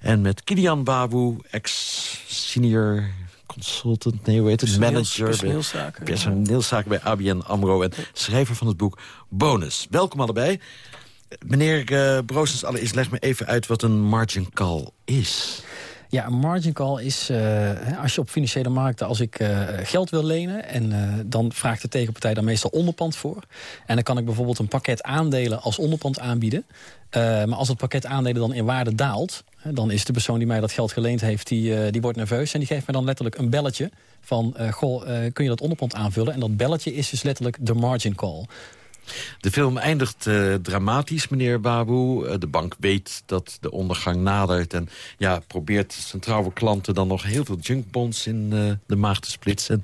en met Kilian Babu, ex-senior consultant, nee, hoe heet het? Manager. personeelszaken, bij, personeelszaken bij ABN AMRO en schrijver van het boek Bonus. Welkom allebei. Meneer uh, Broosens, allereerst leg me even uit wat een margin call is. Ja, een margin call is uh, als je op financiële markten... als ik uh, geld wil lenen en uh, dan vraagt de tegenpartij daar meestal onderpand voor. En dan kan ik bijvoorbeeld een pakket aandelen als onderpand aanbieden. maar als het pakket aandelen dan in waarde daalt... dan is de persoon die mij dat geld geleend heeft, die, die wordt nerveus... en die geeft me dan letterlijk een belletje van... goh, kun je dat onderpand aanvullen? En dat belletje is dus letterlijk de margin call... De film eindigt uh, dramatisch, meneer Babu. Uh, de bank weet dat de ondergang nadert... en ja, probeert zijn trouwe klanten dan nog heel veel junkbonds in uh, de maag te splitsen.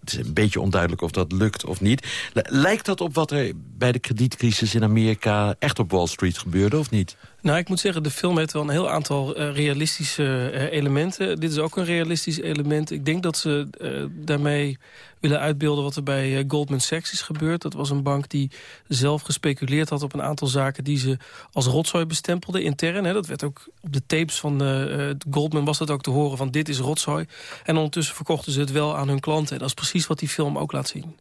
Het is een beetje onduidelijk of dat lukt of niet. Lijkt dat op wat er bij de kredietcrisis in Amerika... echt op Wall Street gebeurde, of niet? Nou, ik moet zeggen, de film heeft wel een heel aantal uh, realistische uh, elementen. Dit is ook een realistisch element. Ik denk dat ze uh, daarmee willen uitbeelden wat er bij Goldman Sachs is gebeurd. Dat was een bank die zelf gespeculeerd had op een aantal zaken... die ze als rotzooi bestempelde intern. Hè. Dat werd ook op de tapes van Goldman was dat ook te horen van dit is rotzooi. En ondertussen verkochten ze het wel aan hun klanten. En dat is precies wat die film ook laat zien.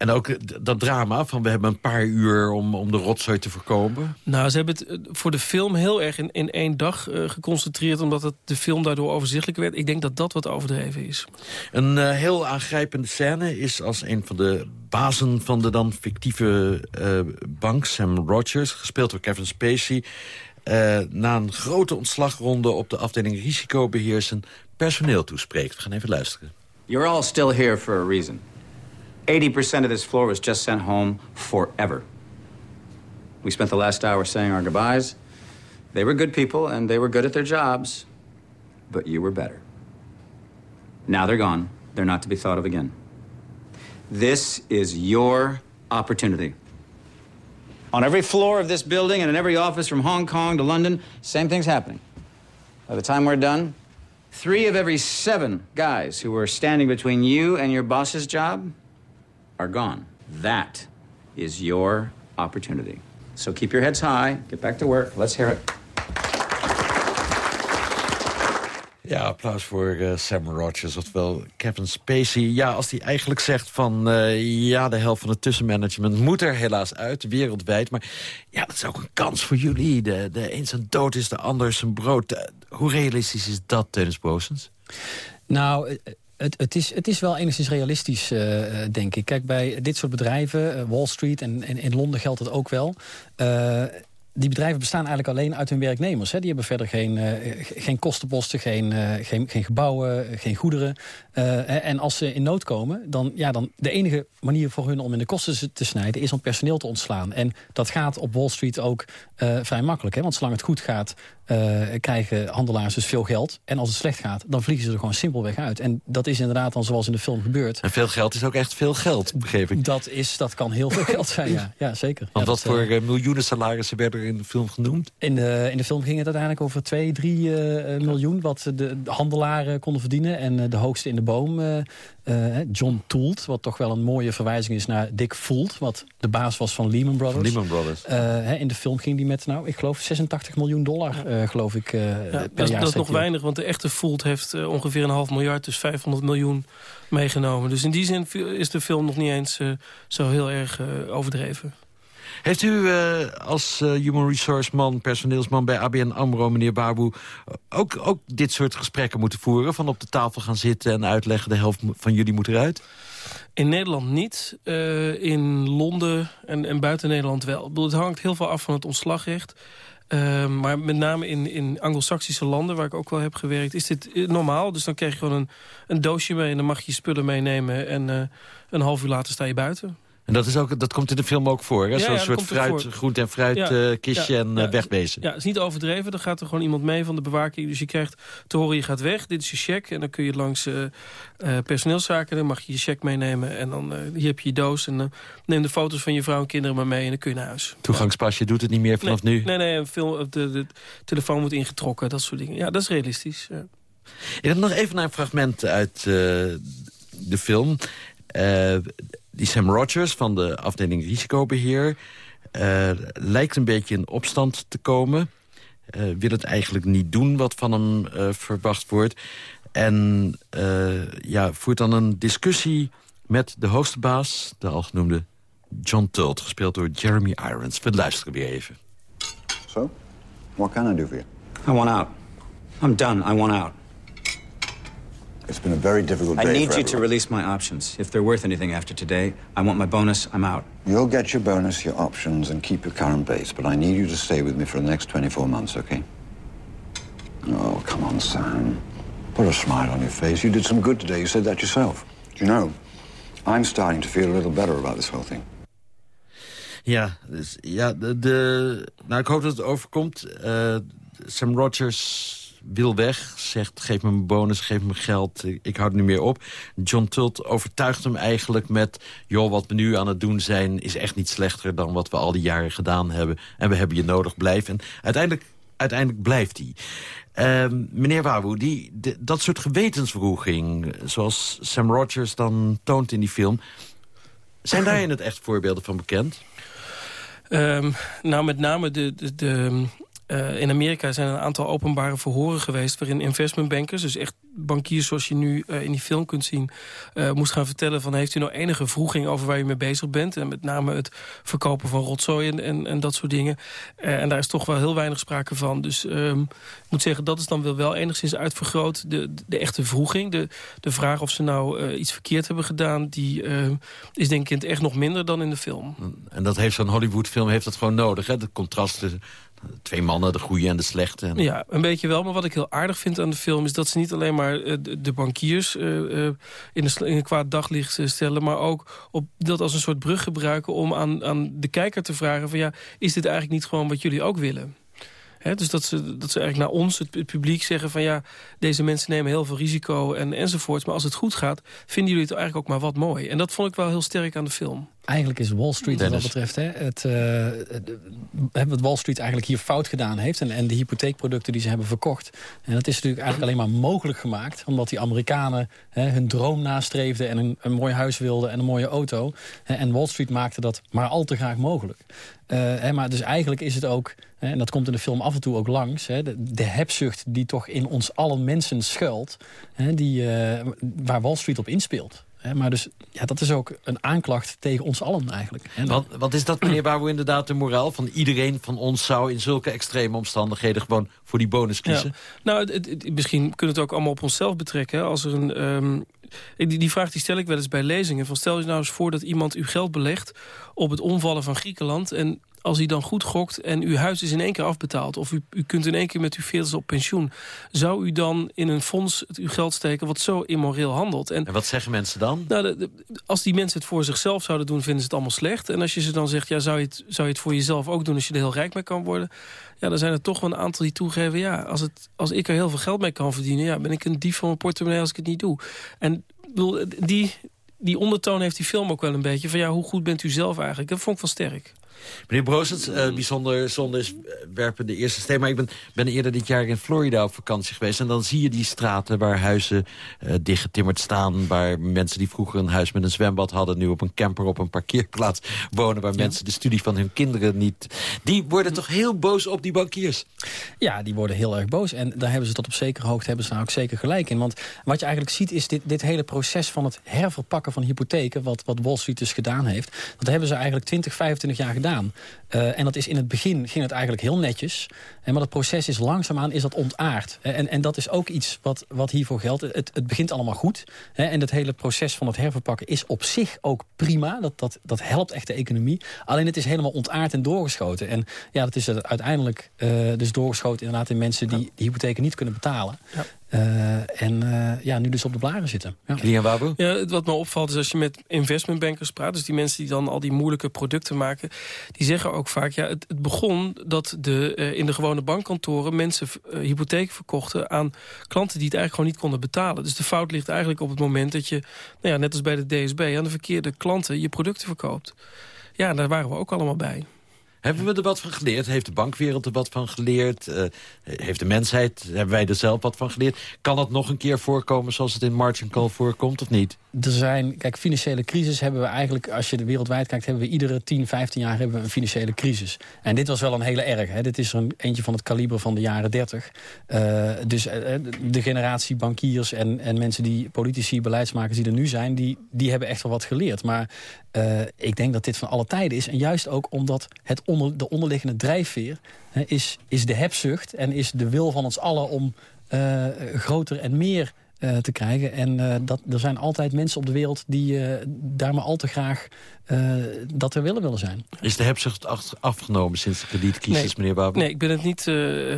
En ook dat drama van we hebben een paar uur om, om de rotzooi te voorkomen. Nou, ze hebben het voor de film heel erg in, in één dag uh, geconcentreerd... omdat het de film daardoor overzichtelijk werd. Ik denk dat dat wat overdreven is. Een uh, heel aangrijpende scène is als een van de bazen van de dan fictieve uh, bank... Sam Rogers, gespeeld door Kevin Spacey... na een grote ontslagronde op de afdeling risicobeheer... zijn personeel toespreekt. We gaan even luisteren. You're all still here for a reason. 80% of this floor was just sent home forever. We spent the last hour saying our goodbyes. They were good people and they were good at their jobs, but you were better. Now they're gone. They're not to be thought of again. This is your opportunity. On every floor of this building and in every office from Hong Kong to London, same thing's happening. By the time we're done, three of every seven guys who were standing between you and your boss's job are gone. That is your opportunity. So keep your heads high, get back to work. Let's hear it. Ja, applaus voor uh, Sam Rogers, oftewel Kevin Spacey. Ja, als hij eigenlijk zegt van... Uh, ja, de helft van het tussenmanagement moet er helaas uit, wereldwijd. Maar ja, dat is ook een kans voor jullie. De, de een zijn dood is, de ander zijn brood. Uh, hoe realistisch is dat, Tennis Bozens? Nou... Het, het, is, het is wel enigszins realistisch, uh, denk ik. Kijk, bij dit soort bedrijven, uh, Wall Street en, in Londen geldt het ook wel... Die bedrijven bestaan eigenlijk alleen uit hun werknemers. Hè. Die hebben verder geen, geen kostenposten, geen, geen, geen gebouwen, geen goederen. En als ze in nood komen, dan, ja, dan de enige manier voor hun om in de kosten te snijden... is om personeel te ontslaan. En dat gaat op Wall Street ook vrij makkelijk. Hè. Want zolang het goed gaat, krijgen handelaars dus veel geld. En als het slecht gaat, dan vliegen ze er gewoon simpelweg uit. En dat is inderdaad dan zoals in de film gebeurt. En veel geld is ook echt veel geld, begreep ik. Dat, is, dat kan heel veel geld zijn, ja. ja zeker. Want ja, wat dat, voor miljoenen salarissen werden er in de film genoemd? In de, in de film ging het uiteindelijk over 2, 3 uh, miljoen... wat de, de handelaren konden verdienen. En de hoogste in de boom, uh, John Toult... wat toch wel een mooie verwijzing is naar Dick Fuld... wat de baas was van Lehman Brothers. Lehman Brothers. in de film ging die met, nou, ik geloof 86 miljoen dollar, geloof ik, ja, per dat, jaar. Dat is nog weinig, want de echte Fuld heeft ongeveer een half miljard... dus 500 miljoen meegenomen. Dus in die zin is de film nog niet eens zo heel erg overdreven. Heeft u uh, als uh, human resource man, personeelsman bij ABN AMRO, meneer Babu... Ook, ook dit soort gesprekken moeten voeren? Van op de tafel gaan zitten en uitleggen... de helft van jullie moet eruit? In Nederland niet. Uh, in Londen en, en buiten Nederland wel. Bedoel, het hangt heel veel af van het ontslagrecht. Uh, maar met name in, in Anglo-Saxische landen, waar ik ook wel heb gewerkt... is dit normaal. Dus dan krijg je gewoon een, een doosje mee en dan mag je je spullen meenemen... en een half uur later sta je buiten. En dat, is ook, dat komt in de film ook voor, hè? Zo'n soort fruit, groente- en fruitkistje Ja, en ja, eh, wegwezen. Ja, het is niet overdreven. Dan gaat er gewoon iemand mee van de bewaking. Dus je krijgt te horen, je gaat weg. Dit is je cheque. En dan kun je langs eh, eh, personeelszaken. Dan mag je je cheque meenemen. En dan eh, hier heb je je doos. En eh, neem de foto's van je vrouw en kinderen maar mee. En dan kun je naar huis. Toegangspasje doet het niet meer vanaf nee, nu. Nee, nee, een film, de, de telefoon wordt ingetrokken. Dat soort dingen. Ja, dat is realistisch. Ja. Ik heb nog even naar een fragment uit eh, de film. Eh, die Sam Rogers van de afdeling risicobeheer... eh, lijkt een beetje in opstand te komen. Eh, wil het eigenlijk niet doen wat van hem eh, verwacht wordt. En eh, ja, voert dan een discussie met de hoogste baas... de al genoemde John Tult, gespeeld door Jeremy Irons. We luisteren weer even. So, what can I do for you? I want out. I'm done. I want out. It's been a very difficult day. I need for you to release my options. If they're worth anything after today, I want my bonus. I'm out. You'll get your bonus, your options, and keep your current base, but I need you to stay with me for the next 24 months, okay? Oh, come on, Sam. Put a smile on your face. You did some good today. You said that yourself. You know, I'm starting to feel a little better about this whole thing. Ja, dus, ja de, de- nou, ik hoop dat het overkomt. Eh, Sam Rogers wil weg, zegt geef me een bonus, geef me geld, ik, houd niet meer op. John Tult overtuigt hem eigenlijk met... joh, wat we nu aan het doen zijn is echt niet slechter dan wat we al die jaren gedaan hebben. En we hebben je nodig, blijf. En uiteindelijk, uiteindelijk blijft hij. Ehm, meneer Wawu, die, dat soort gewetenswroeging... zoals Sam Rogers dan toont in die film... zijn daar in het echt voorbeelden van bekend? Ehm, nou, met name de, de, de, eh, in Amerika zijn er een aantal openbare verhoren geweest... waarin investmentbankers, dus echt bankiers zoals je nu eh, in die film kunt zien... eh, moest gaan vertellen van heeft u nou enige vroeging over waar u mee bezig bent... en met name het verkopen van rotzooi en, en, dat soort dingen. En daar is toch wel heel weinig sprake van. Dus ehm, ik moet zeggen, dat is dan wel, wel enigszins uitvergroot. De, de, echte vroeging, de, de vraag of ze nou iets verkeerd hebben gedaan... die is denk ik in het echt nog minder dan in de film. En dat heeft zo'n Hollywoodfilm heeft dat gewoon nodig. Hè? De contrast twee mannen, de goede en de slechte. Ja, een beetje wel. Maar wat ik heel aardig vind aan de film... is dat ze niet alleen maar eh, de, bankiers eh, eh, in, in een kwaad daglicht stellen... maar ook op dat als een soort brug gebruiken... om aan, aan de kijker te vragen van... ja, is dit eigenlijk niet gewoon wat jullie ook willen? Dus dat ze, dat ze eigenlijk naar ons, het, het publiek, zeggen van... ja, deze mensen nemen heel veel risico en, enzovoorts... maar als het goed gaat, vinden jullie het eigenlijk ook maar wat mooi. En dat vond ik wel heel sterk aan de film. Eigenlijk is Wall Street wat dat betreft... Hè, het, eh, wat Wall Street eigenlijk hier fout gedaan heeft... En, en de hypotheekproducten die ze hebben verkocht. En dat is natuurlijk eigenlijk alleen maar mogelijk gemaakt... omdat die Amerikanen hè, hun droom nastreefden... en een, een mooi huis wilden en een mooie auto. Hè, en Wall Street maakte dat maar al te graag mogelijk. Eh, hè, maar dus eigenlijk is het ook... hè, en dat komt in de film af en toe ook langs... Hè, de, de hebzucht die toch in ons allen mensen schuilt... Hè, die, eh, waar Wall Street op inspeelt. Hè, maar dus, ja, dat is ook een aanklacht tegen ons allen eigenlijk. En Wat, wat is dat, meneer Bouw, inderdaad de moraal van iedereen van ons... zou in zulke extreme omstandigheden gewoon voor die bonus kiezen? Ja. Nou, het, het- het- misschien kunnen we het ook allemaal op onszelf betrekken. Als er een, ehm, die, die vraag die stel ik wel eens bij lezingen. Van stel je nou eens voor dat iemand uw geld belegt op het omvallen van Griekenland... en als hij dan goed gokt en uw huis is in één keer afbetaald... of u, u kunt in één keer met uw 40 op pensioen... zou u dan in een fonds het, uw geld steken wat zo immoreel handelt? En, En wat zeggen mensen dan? nou, de- de- als die mensen het voor zichzelf zouden doen, vinden ze het allemaal slecht. En als je ze dan zegt, ja, zou je het, zou je het voor jezelf ook doen... als je er heel rijk mee kan worden... ja, dan zijn er toch wel een aantal die toegeven... ja, als, het, als ik er heel veel geld mee kan verdienen... ja, ben ik een dief van mijn portemonnee als ik het niet doe. En bedoel, die, die ondertoon heeft die film ook wel een beetje... van ja, hoe goed bent u zelf eigenlijk? Dat vond ik wel sterk. Meneer Broosens, eh bijzonder zonder is- eh, werpen de eerste steen. Maar ik ben, ben eerder dit jaar in Florida op vakantie geweest. En dan zie je die straten waar huizen eh, dichtgetimmerd staan. Waar mensen die vroeger een huis met een zwembad hadden... nu op een camper op een parkeerplaats wonen. Waar mensen de studie van hun kinderen niet... Die worden toch heel boos op die bankiers? Ja, die worden heel erg boos. En daar hebben ze tot op zekere hoogte hebben ze nou ook zeker gelijk in. Want wat je eigenlijk ziet is dit, dit hele proces van het herverpakken van hypotheken... Wat, wat Wall Street dus gedaan heeft. Dat hebben ze eigenlijk 20, 25 jaar gedaan. Eh, en dat is in het begin ging het eigenlijk heel netjes. En maar dat proces is langzaamaan is dat ontaard. Eh, En, en dat is ook iets wat, wat hiervoor geldt. Het, het begint allemaal goed. Hè, en het hele proces van het herverpakken is op zich ook prima. Dat, dat, dat helpt echt de economie. Alleen het is helemaal ontaard en doorgeschoten. En ja, dat is uiteindelijk eh, dus doorgeschoten inderdaad in mensen die die hypotheken niet kunnen betalen. Eh, en eh, ja, nu dus op de blaren zitten. Ja. Ja, het wat me opvalt is als je met investmentbankers praat... dus die mensen die dan al die moeilijke producten maken... die zeggen ook vaak, ja, het, het begon dat de, eh, in de gewone bankkantoren... mensen uh, hypotheken verkochten aan klanten die het eigenlijk gewoon niet konden betalen. Dus de fout ligt eigenlijk op het moment dat je, nou ja, net als bij de DSB... aan de verkeerde klanten je producten verkoopt. Ja, daar waren we ook allemaal bij. Hebben we er wat van geleerd? Heeft de bankwereld er wat van geleerd? Uh, heeft de mensheid, hebben wij er zelf wat van geleerd? Kan dat nog een keer voorkomen zoals het in Margin Call voorkomt of niet? Er zijn, kijk, financiële crisis hebben we eigenlijk... als je wereldwijd kijkt, hebben we iedere 10, 15 jaar hebben we een financiële crisis. En dit was wel een hele erg. Hè? Dit is er een, eentje van het kaliber van de jaren 30. Uh, dus uh, de generatie bankiers en, en mensen die politici, beleidsmakers die er nu zijn... die, die hebben echt wel wat geleerd. Maar ik denk dat dit van alle tijden is. En juist ook omdat het onder, de onderliggende drijfveer hè, is, is de hebzucht... en is de wil van ons allen om groter en meer uh, te krijgen. En uh, dat, er zijn altijd mensen op de wereld die uh, daar maar al te graag dat er willen willen zijn. Is de hebzucht afgenomen sinds de kredietcrisis, nee, meneer Babu? Nee, ik ben het niet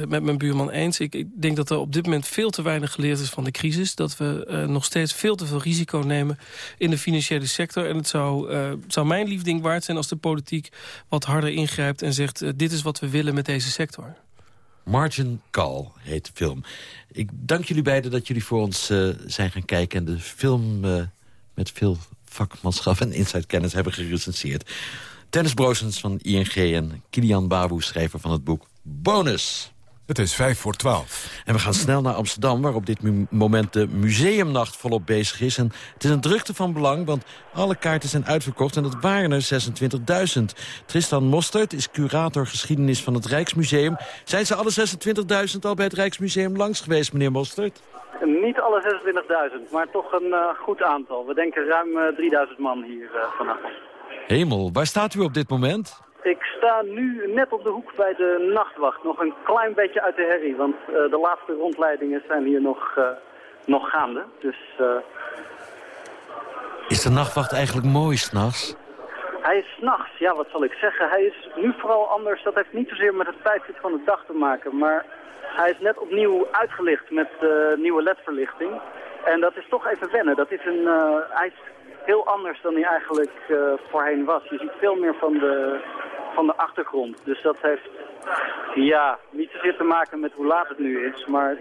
met mijn buurman eens. Ik, ik, denk dat er op dit moment veel te weinig geleerd is van de crisis. Dat we nog steeds veel te veel risico nemen in de financiële sector. En het zou, zou mijn liefding waard zijn als de politiek wat harder ingrijpt... en zegt, dit is wat we willen met deze sector. Margin Call heet de film. Ik dank jullie beiden dat jullie voor ons uh, zijn gaan kijken... en de film uh, met veel vakmanschap en insightkennis hebben gerecenseerd. Dennis Broosens van ING en Kilian Babu, schrijver van het boek Bonus. Het is vijf voor twaalf. En we gaan snel naar Amsterdam, waar op dit moment de museumnacht volop bezig is. En het is een drukte van belang, want alle kaarten zijn uitverkocht en dat waren er 26.000. Tristan Mostert is curator geschiedenis van het Rijksmuseum. Zijn ze alle 26.000 al bij het Rijksmuseum langs geweest, meneer Mostert? Niet alle 26.000, maar toch een uh, goed aantal. We denken ruim uh, 3.000 man hier uh, vannacht. Hemel, waar staat u op dit moment? Ik sta nu net op de hoek bij de nachtwacht. Nog een klein beetje uit de herrie, want uh, de laatste rondleidingen zijn hier nog, uh, nog gaande. Dus, uh... Is de nachtwacht eigenlijk mooi s'nachts? Hij is s'nachts, ja wat zal ik zeggen. Hij is nu vooral anders. Dat heeft niet zozeer met het tijdstip van de dag te maken. Maar hij is net opnieuw uitgelicht met nieuwe ledverlichting. En dat is toch even wennen. Dat is een, hij is heel anders dan hij eigenlijk voorheen was. Je ziet veel meer van de, van de achtergrond. Dus dat heeft ja, niet zozeer te maken met hoe laat het nu is, maar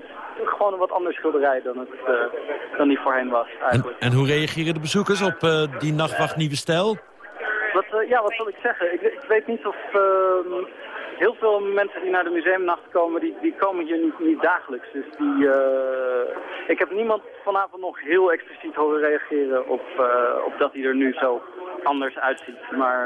gewoon een wat andere schilderij dan, het, uh, dan die voorheen was eigenlijk. En, en hoe reageren de bezoekers op uh, die nachtwacht nieuwe stijl? Wat, uh, ja, wat zal ik zeggen? Ik, ik weet niet of ehm, heel veel mensen die naar de museumnacht komen, die, die komen hier niet, niet dagelijks. Dus die, ik heb niemand vanavond nog heel expliciet horen reageren op, op dat hij er nu zo anders uitziet. Maar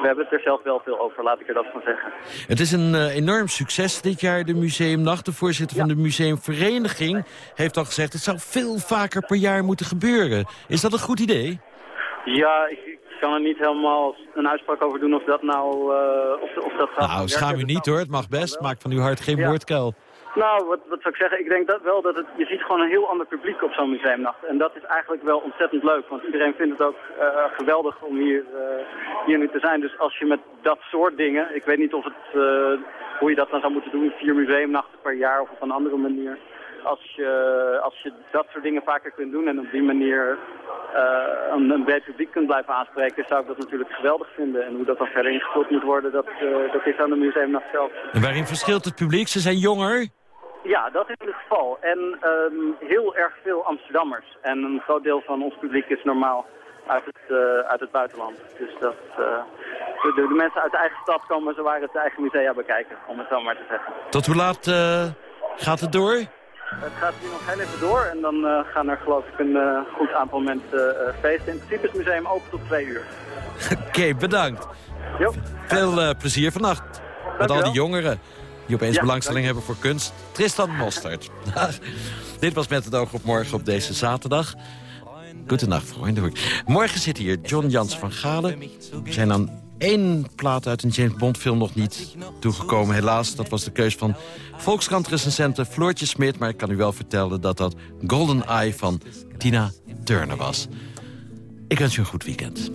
we hebben het er zelf wel veel over, laat ik er dat van zeggen. Het is een uh, enorm succes dit jaar, de Museumnacht. De voorzitter ja. van de Museumvereniging heeft al gezegd... het zou veel vaker per jaar moeten gebeuren. Is dat een goed idee? Ja, ik, ik kan er niet helemaal een uitspraak over doen of dat nou... Uh, of, of dat gaat nou, schaam u niet hoor, het mag best. Maak van uw hart geen ja. woordkuil. Nou, wat, zou ik zeggen? Ik denk dat wel dat het, je ziet gewoon een heel ander publiek op zo'n museumnacht. En dat is eigenlijk wel ontzettend leuk, want iedereen vindt het ook uh, geweldig om hier, uh, hier nu te zijn. Dus als je met dat soort dingen, ik weet niet of het, uh, hoe je dat dan zou moeten doen, vier museumnachten per jaar of op een andere manier. Als je, als je dat soort dingen vaker kunt doen en op die manier een, een breed publiek kunt blijven aanspreken, zou ik dat natuurlijk geweldig vinden. En hoe dat dan verder ingevuld moet worden, dat, dat is aan de museumnacht zelf. Waarin verschilt het publiek? Ze zijn jonger? Ja, dat is in ieder geval. En um, heel erg veel Amsterdammers. En een groot deel van ons publiek is normaal uit het, uh, uit het buitenland. Dus dat uh, de, de, mensen uit de eigen stad komen ze waren het eigen musea bekijken, om het zo maar te zeggen. Tot hoe laat uh, gaat het door? Het gaat hier nog heel even door en dan gaan er geloof ik een goed aantal mensen feesten. In principe is het museum open tot twee uur. Oké, okay, bedankt. Jo. Veel plezier vannacht met al die jongeren die opeens ja, belangstelling hebben voor kunst. Tristan Mostert. Dit was Met het oog op morgen op deze zaterdag. Goedenacht, vrienden. Morgen zit hier John Jans van Galen. We zijn aan één plaat uit een James Bond film nog niet toegekomen. Helaas, dat was de keus van Volkskrant-recensente Floortje Smit. Maar ik kan u wel vertellen dat dat Golden Eye van Tina Turner was. Ik wens u een goed weekend.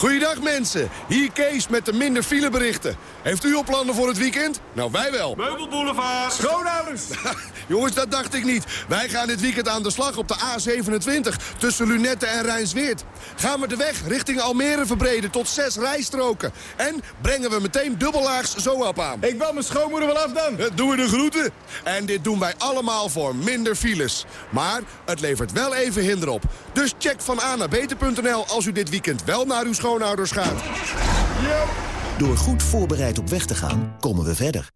Goeiedag mensen, hier Kees met de minder fileberichten. Heeft u al plannen voor het weekend? Nou, wij wel. Meubelboulevard. Schoonouders! Jongens, dat dacht ik niet. Wij gaan dit weekend aan de slag op de A27 tussen Lunette en Rijnsweert. Gaan we de weg richting Almere verbreden tot zes rijstroken. En brengen we meteen dubbellaags Zoap aan. Ik bel mijn schoonmoeder wel af dan. Eh, Doen we de groeten. En dit doen wij allemaal voor minder files. Maar het levert wel even hinder op. Dus check van A naar beter.nl als u dit weekend wel naar uw schoonouders gaat. Door goed voorbereid op weg te gaan, komen we verder.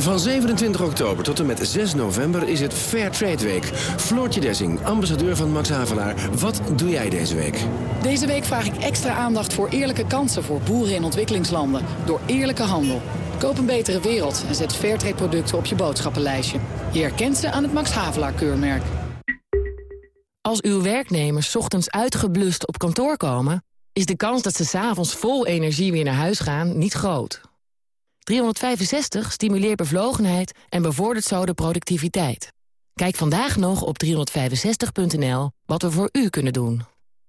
Van 27 oktober tot en met 6 november is het Fair Trade Week. Floortje Dessing, ambassadeur van Max Havelaar. Wat doe jij deze week? Deze week vraag ik extra aandacht voor eerlijke kansen voor boeren in ontwikkelingslanden. Door eerlijke handel. Koop een betere wereld en zet Fairtrade producten op je boodschappenlijstje. Je herkent ze aan het Max Havelaar keurmerk. Als uw werknemers 's ochtends uitgeblust op kantoor komen... is de kans dat ze s'avonds vol energie weer naar huis gaan niet groot. 365 stimuleert bevlogenheid en bevordert zo de productiviteit. Kijk vandaag nog op 365.nl wat we voor u kunnen doen.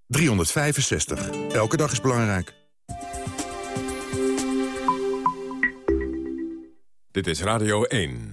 365. Elke dag is belangrijk. Dit is Radio 1.